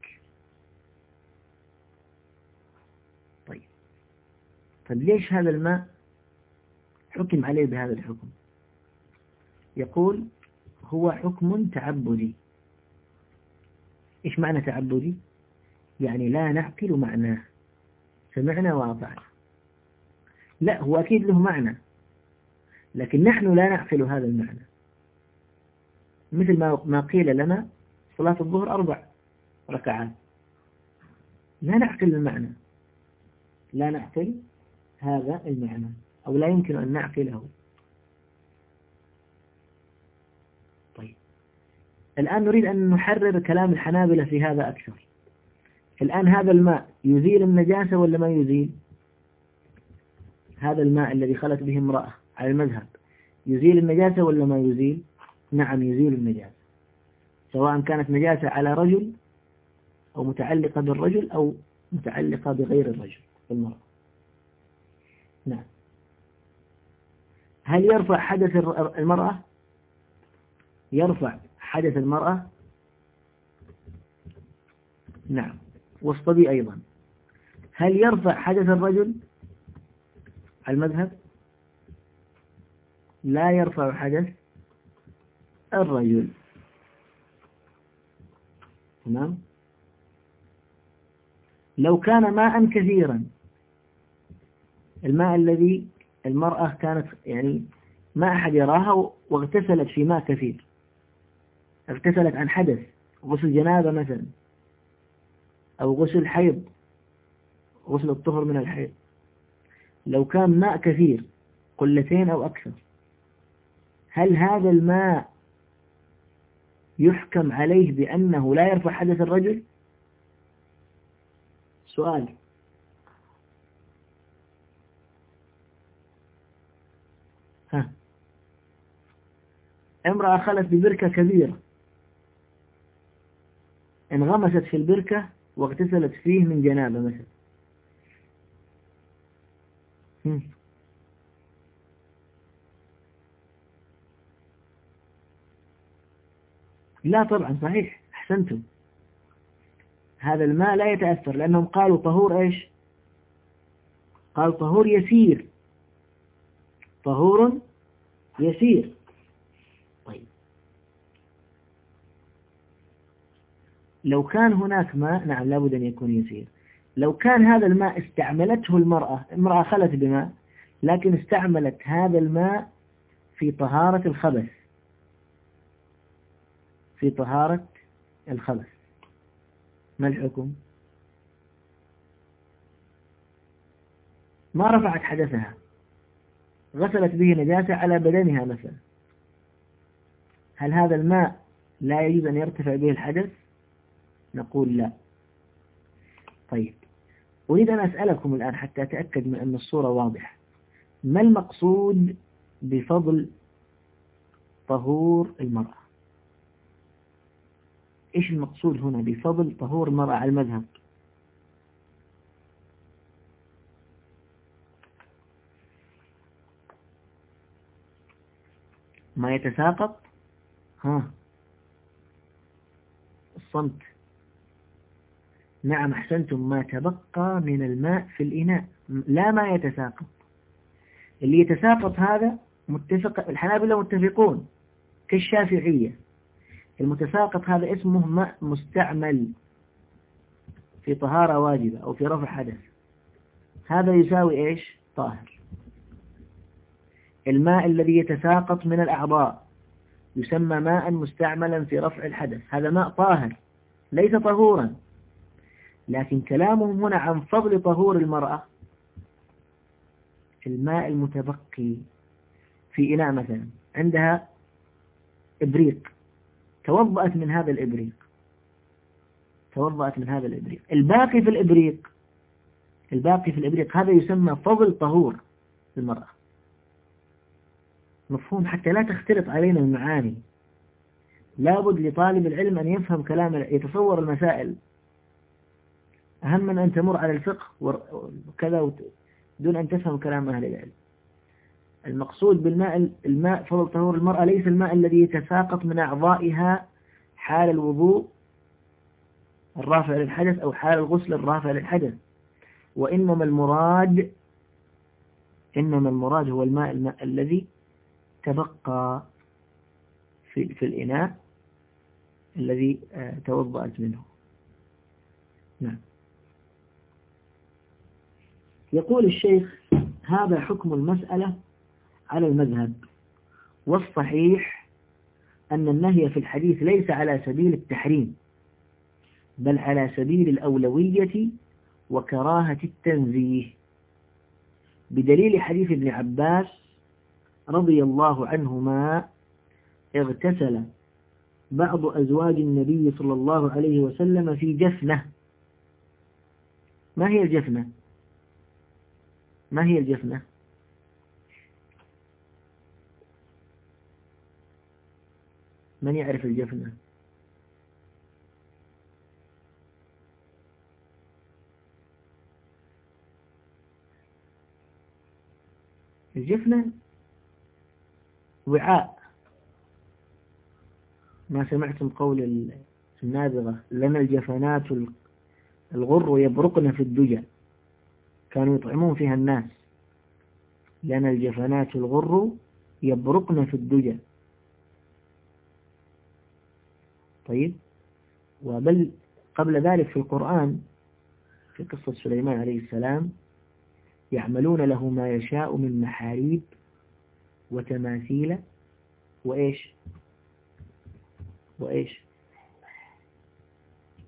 طيب ليش هذا الماء حكم عليه بهذا الحكم؟ يقول هو حكم تعبدي. إيش معنى تعبدي؟ يعني لا نعقل معناه. سمعنا وأطعنا. لا هو أكيد له معنى. لكن نحن لا نعقل هذا المعنى. مثل ما قيل لنا صلاة الظهر أربع ركعات. لا نعقل المعنى. لا نعقل هذا المعنى أو لا يمكن أن نعقله. طيب. الآن نريد أن نحرر كلام الحنابلة في هذا أكثر. الآن هذا الماء يزيل النجاسة ولا ما يزيل؟ هذا الماء الذي خلت به امرأة على المذهب يزيل النجاسة ولا ما يزيل؟ نعم يزيل النجاسة. سواء كانت نجاسة على رجل أو متعلقة بالرجل أو متعلقة بغير الرجل المرأة نعم. هل يرفع حدث المرأة؟ يرفع حدث المرأة؟ نعم. والصبي أيضا. هل يرفع حدث الرجل؟ المذهب؟ لا يرفع حدث الرجل. تمام؟ لو كان ماء كثيرا. الماء الذي المرأة كانت يعني ما أحد يراها واغتسلت في ماء كثير. اغتسلت عن حدث غسل جنابة مثلا أو غسل حيض غسل الطهر من الحيض. لو كان ماء كثير قلتين أو أكثر هل هذا الماء يحكم عليه بأنه لا يرفع حدث الرجل؟ سؤال. ها. امرأة خلت ببركة كبيرة. انغمست في البركة واغتسلت فيه من جنابة مثلا. لا طبعا صحيح. أحسنتم. هذا الماء لا يتأثر لأنهم قالوا طهور إيش؟ قال طهور يسير. طهور يسير. طيب. لو كان هناك ماء نعم لابد أن يكون يسير. لو كان هذا الماء استعملته المرأة امرأة خلت بماء لكن استعملت هذا الماء في طهارة الخبث. في طهارة الخبث. ما الحكم؟ ما رفعت حدثها؟ غسلت به نجاسة على بدنها مثلا. هل هذا الماء لا يجوز أن يرتفع به الحدث؟ نقول لا. طيب أريد أن أسألكم الآن حتى أتأكد من أن الصورة واضحة. ما المقصود بفضل طهور المرأة؟ إيش المقصود هنا بفضل طهور المرأة على المذهب؟ ما يتساقط؟ ها. الصمت. نعم أحسنتم. ما تبقى من الماء في الإناء. لا ما يتساقط. اللي يتساقط هذا متفق الحنابلة متفقون كالشافعية. المتساقط هذا اسمه ماء مستعمل في طهارة واجبة أو في رفع حدث. هذا يساوي إيش؟ طاهر. الماء الذي يتساقط من الأعضاء. يسمى ماء مستعملا في رفع الحدث. هذا ماء طاهر ليس طهورا. لكن كلامهم هنا عن فضل طهور المرأة الماء المتبقي في إناء مثلا. عندها إبريق. توضأت من هذا الإبريق. توضأت من هذا الإبريق. الباقي في الإبريق الباقي في الإبريق هذا يسمى فضل طهور المرأة. مفهوم حتى لا تختلط علينا المعاني لابد لطالب العلم أن يفهم كلام يتصور المسائل. أهم من أن تمر على الفقه وكذا دون أن تفهم كلام أهل العلم. المقصود بالماء الماء فضل طهور المرأة ليس الماء الذي يتساقط من أعضائها حال الوضوء الرافع للحدث أو حال الغسل الرافع للحدث. وإنما المراد إنما المراد هو الماء, الماء الذي تبقى في, في الإناء الذي آه، توضأت منه. نعم. يقول الشيخ هذا حكم المسألة على المذهب. والصحيح أن النهي في الحديث ليس على سبيل التحريم بل على سبيل الأولوية وكراهة التنزيه. بدليل حديث ابن عباس رضي الله عنهما اغتسل. بعض أزواج النبي صلى الله عليه وسلم في جفنة. ما هي الجفنة؟ ما هي الجفنة؟ من يعرف الجفنة؟ الجفنة وعاء. ما سمعتم قول النابغة لنا الجفنات الغر يبرقن في الدجى. كانوا يطعمون فيها الناس. لنا الجفنات الغر يبرقن في الدجى. طيب. وبل قبل ذلك في القرآن في قصة سليمان عليه السلام يعملون له ما يشاء من محاريب وتماثيل وإيش؟ وإيش؟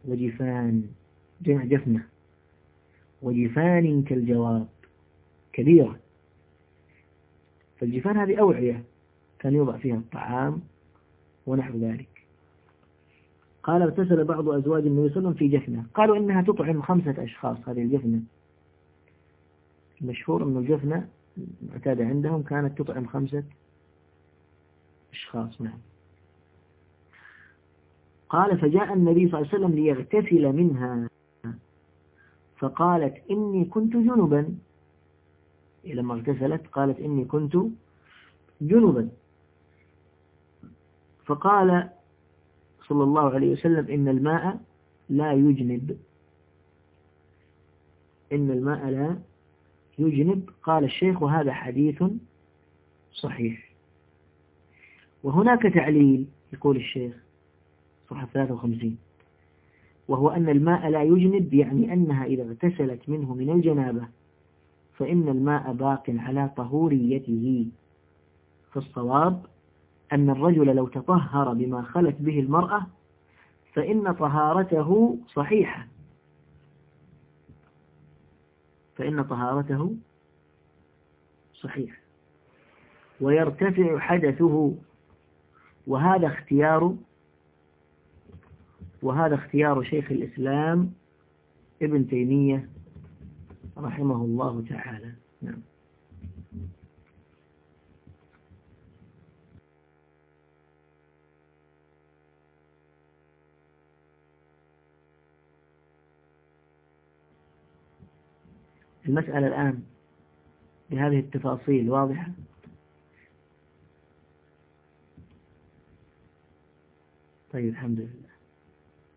وجفان جمع جفنة. وجفان كالجواب كبيرة. فالجفان هذه أوعية كان يوضع فيها الطعام ونحو ذلك. قال اغتسل بعض أزواج النبي صلى الله عليه وسلم في جفنة. قالوا إنها تطعم خمسة أشخاص هذه الجفنة. مشهور أن الجفنة معتادة عندهم كانت تطعم خمسة أشخاص نعم. قال فجاء النبي صلى الله عليه وسلم ليغتسل منها. فقالت إني كنت جنبا. لما اغتسلت قالت إني كنت جنبا. فقال صلى الله عليه وسلم إن الماء لا يجنب. إن الماء لا يجنب قال الشيخ وهذا حديث صحيح. وهناك تعليل يقول الشيخ صفحة 53 وهو أن الماء لا يجنب يعني أنها إذا اغتسلت منه من الجنابة فإن الماء باق على طهوريته. فالصواب أن الرجل لو تطهر بما خلت به المرأة فإن طهارته صحيحة. فإن طهارته صحيح. ويرتفع حدثه وهذا اختيار وهذا اختيار شيخ الإسلام ابن تيمية رحمه الله تعالى. نعم. المسألة الآن بهذه التفاصيل واضحة؟ طيب الحمد لله.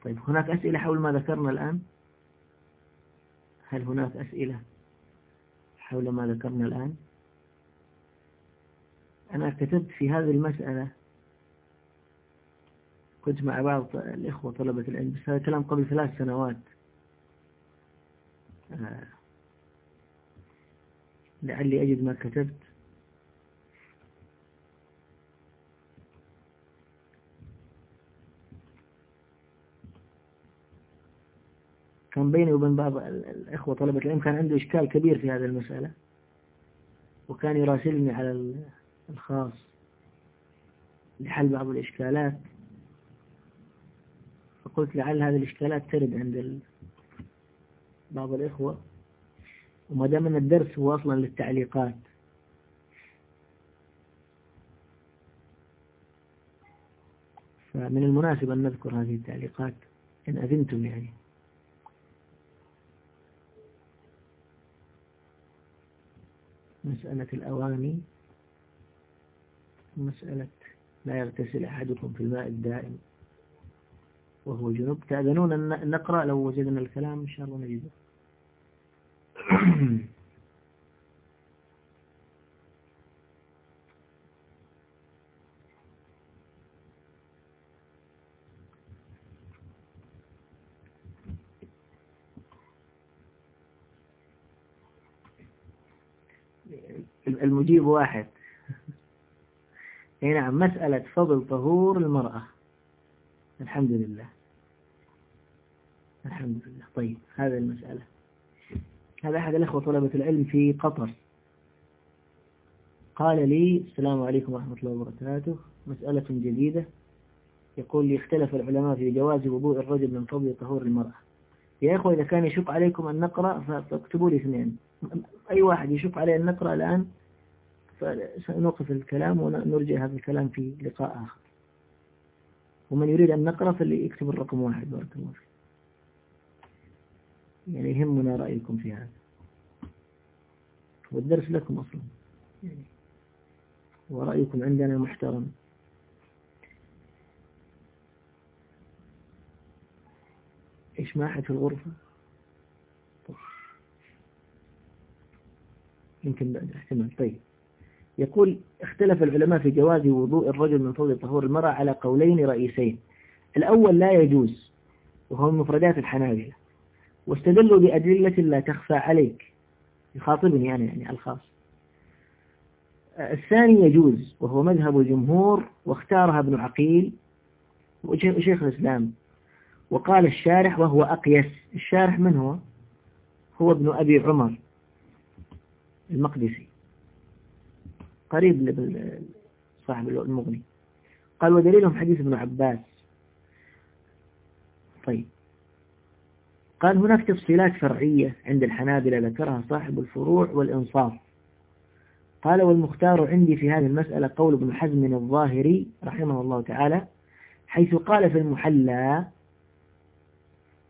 طيب هناك أسئلة حول ما ذكرنا الآن؟ هل هناك أسئلة حول ما ذكرنا الآن؟ أنا كتبت في هذه المسألة كنت مع بعض الإخوة طلبة العلم بس هذا كلام قبل ثلاث سنوات. آه. لعلي أجد ما كتبت. كان بيني وبين بعض الإخوة طلبة العلم كان عنده إشكال كبير في هذه المسألة وكان يراسلني على الخاص لحل بعض الإشكالات. فقلت لعل هذه الإشكالات ترد عند بعض الإخوة. وما دام أن الدرس هو أصلا للتعليقات. فمن المناسب أن نذكر هذه التعليقات إن أذنتم يعني. مسألة الأواني مسألة لا يغتسل أحدكم في الماء الدائم وهو جنوب. تأذنون أن نقرأ لو وجدنا الكلام إن شاء الله نجده. المجيب واحد. نعم مسألة فضل طهور المرأة. الحمد لله. الحمد لله. طيب هذه المسألة. هذا أحد الأخوة طلبة العلم في قطر. قال لي السلام عليكم ورحمة الله وبركاته. مسألة جديدة. يقول لي اختلف العلماء في جواز وضوء الرجل من فضل طهور المرأة. يا إخوة إذا كان يشق عليكم أن نقرأ فاكتبوا لي اثنين. أي واحد يشق عليه أن نقرأ الآن؟ فسنوقف الكلام ونرجع هذا الكلام في لقاء آخر. ومن يريد أن نقرأ فليكتب الرقم واحد. بارك الله فيك. يعني يهمنا رأيكم في هذا. والدرس لكم أصلا. يعني. ورأيكم عندنا محترم. إيش ما أحد في الغرفة. يمكن بعد احتمال طيب. يقول اختلف العلماء في جواز وضوء الرجل من فضل طهور المرأة على قولين رئيسين. الأول لا يجوز وهو من مفردات الحنابلة. واستدلوا بأدلة لا تخفى عليك. يخاطبني أنا يعني الخاص. الثاني يجوز وهو مذهب الجمهور واختارها ابن عقيل وشيخ الإسلام. وقال الشارح وهو أقيس. الشارح من هو؟ هو ابن أبي عمر المقدسي. قريب صاحب المغني. قال ودليلهم حديث ابن عباس. طيب. قال هناك تفصيلات فرعية عند الحنابلة ذكرها صاحب الفروع والإنصاف. قال والمختار عندي في هذه المسألة قول ابن حزم الظاهري رحمه الله تعالى حيث قال في المحلى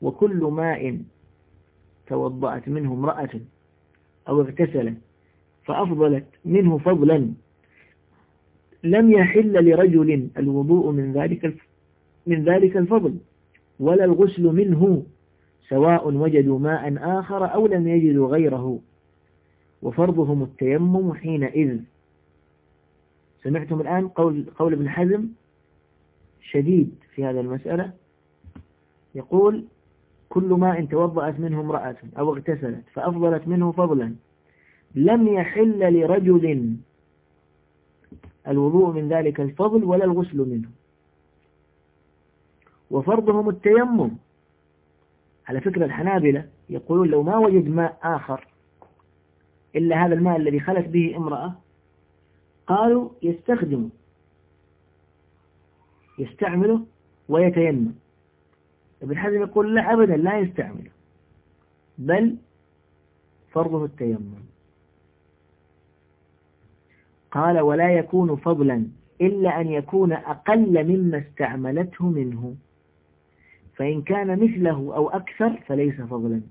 وكل ماء توضأت منه امرأة أو اغتسلت فأفضلت منه فضلا لم يحل لرجل الوضوء من ذلك من ذلك الفضل ولا الغسل منه سواء وجدوا ماء آخر أو لم يجدوا غيره. وفرضهم التيمم حينئذ. سمعتم الآن قول, قول ابن حزم شديد في هذا المسألة. يقول كل ماء توضأت منه امرأة أو اغتسلت فأفضلت منه فضلا. لم يحل لرجل الوضوء من ذلك الفضل ولا الغسل منه. وفرضهم التيمم على فكرة الحنابلة يقولون لو ما وجد ماء آخر إلا هذا الماء الذي خلت به امرأة قالوا يستخدم يستعمله ويتيمم. ابن حزم يقول لا أبدا لا يستعمله بل فرضه التيمم. قال ولا يكون فضلا إلا أن يكون أقل مما استعملته منه. فإن كان مثله أو أكثر فليس فضلا.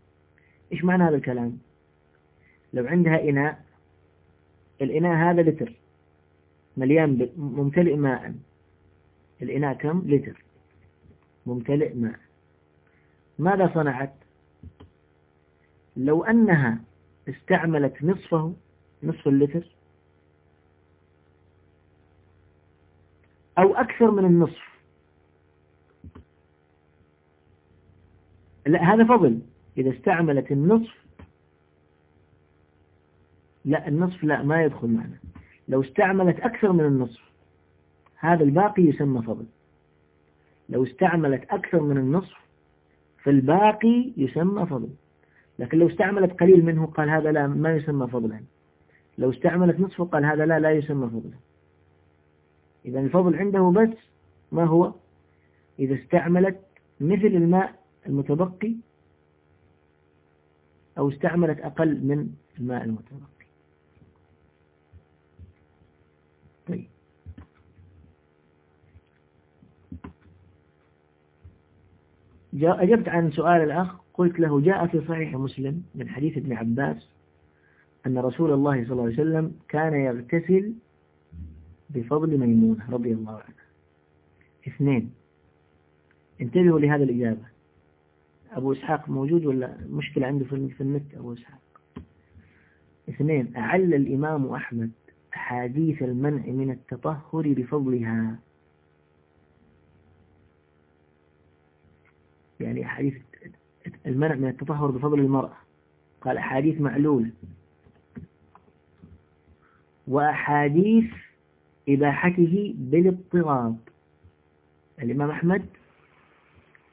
إيش معنى هذا الكلام؟ لو عندها إناء الإناء هذا لتر. مليان ممتلئ ماء. الإناء كم؟ لتر. ممتلئ ماء. ماذا صنعت؟ لو أنها استعملت نصفه نصف اللتر أو أكثر من النصف لا هذا فضل. إذا استعملت النصف لا النصف لا ما يدخل معنا. لو استعملت أكثر من النصف هذا الباقي يسمى فضل. لو استعملت أكثر من النصف فالباقي يسمى فضل. لكن لو استعملت قليل منه قال هذا لا ما يسمى فضلا. لو استعملت نصفه قال هذا لا لا يسمى فضلا. إذا الفضل عنده بس ما هو؟ إذا استعملت مثل الماء المتبقي أو استعملت أقل من الماء المتبقي. طيب. أجبت عن سؤال الأخ قلت له جاء في صحيح مسلم من حديث ابن عباس أن رسول الله صلى الله عليه وسلم كان يغتسل بفضل ميمونة رضي الله عنها. اثنين. انتبهوا لهذا الإجابة. أبو إسحاق موجود ولا مشكلة عنده في النت أبو إسحاق؟ اثنين أعل الإمام أحمد أحاديث المنع من التطهر بفضلها. يعني أحاديث المنع من التطهر بفضل المرأة. قال أحاديث معلولة. وأحاديث إباحته بالاضطراب. الإمام أحمد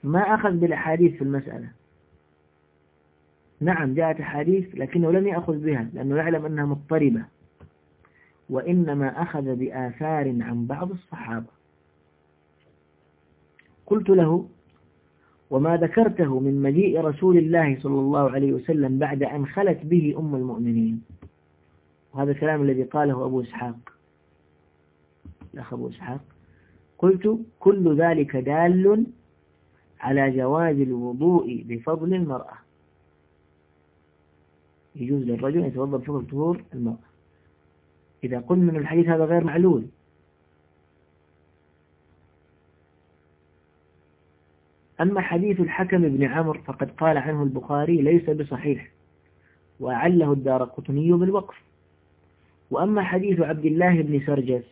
ما أخذ بالأحاديث في المسألة. نعم جاءت أحاديث لكنه لم يأخذ بها لأنه يعلم أنها مضطربة. وإنما أخذ بآثار عن بعض الصحابة. قلت له وما ذكرته من مجيء رسول الله صلى الله عليه وسلم بعد أن خلت به أم المؤمنين. وهذا الكلام الذي قاله أبو إسحاق. الأخ أبو إسحاق. قلت كل ذلك دال على جواز الوضوء بفضل المرأة. يجوز للرجل أن يتوضأ بفضل طهور المرأة. إذا قلنا من الحديث هذا غير معلول. أما حديث الحكم بن عمر فقد قال عنه البخاري ليس بصحيح وأعله الدار قطني بالوقف. وأما حديث عبد الله بن سرجس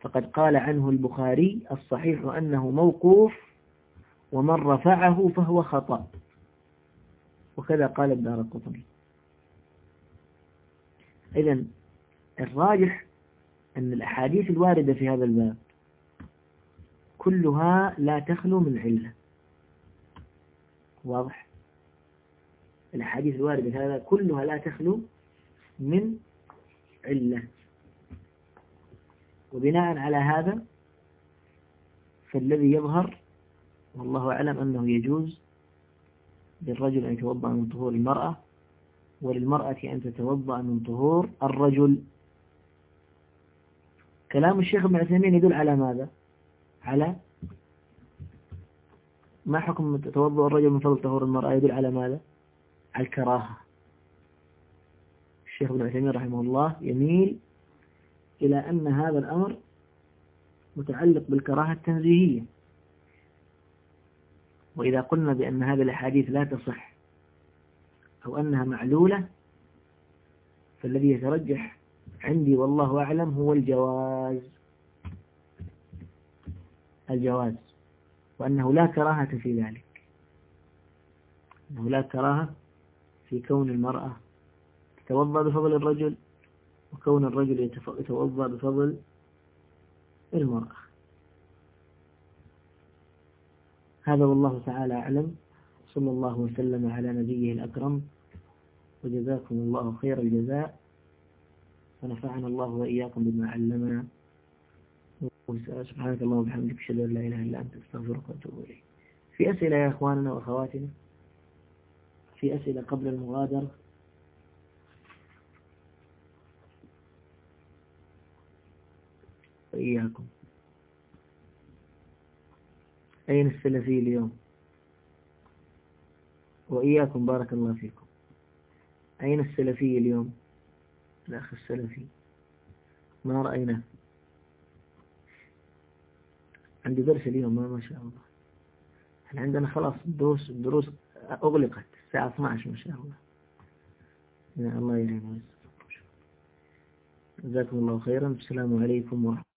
فقد قال عنه البخاري الصحيح أنه موقوف ومن رفعه فهو خطأ. وكذا قال الدار القطني إذا الراجح أن الأحاديث الواردة في هذا الباب كلها لا تخلو من علة. واضح؟ الأحاديث الواردة في هذا كلها لا تخلو من علة. وبناء على هذا فالذي يظهر والله أعلم أنه يجوز للرجل أن يتوضأ من طهور المرأة وللمرأة أن تتوضأ من طهور الرجل. كلام الشيخ ابن عثيمين يدل على ماذا؟ على ما حكم توضؤ الرجل من فضل طهور المرأة؟ يدل على ماذا؟ على الكراهة. الشيخ ابن عثيمين رحمه الله يميل إلى أن هذا الأمر متعلق بالكراهة التنزيهية. وإذا قلنا بأن هذه الأحاديث لا تصح أو أنها معلولة فالذي يترجح عندي والله أعلم هو الجواز. الجواز. وأنه لا كراهة في ذلك. أنه لا كراهة في كون المرأة تتوضأ بفضل الرجل وكون الرجل يتوضأ بفضل المرأة. هذا والله تعالى أعلم. صلى الله وسلم على نبيه الأكرم. وجزاكم الله خير الجزاء. ونفعنا الله وإياكم بما علمنا. سبحانك اللهم وبحمدك أشهد أن لا إله إلا أنت أستغفرك وأتوب إليك. في أسئلة يا إخواننا وأخواتنا؟ في أسئلة قبل المغادرة؟ وإياكم أين السلفي اليوم؟ وإياكم بارك الله فيكم. أين السلفي اليوم؟ الأخ السلفي. ما رأيناه عندي درس اليوم ما, شاء الله. إحنا عندنا خلاص الدروس الدروس أغلقت؟ الساعة 12 ما شاء الله. الله يعين. جزاكم الله خيرا. السلام عليكم ورحمة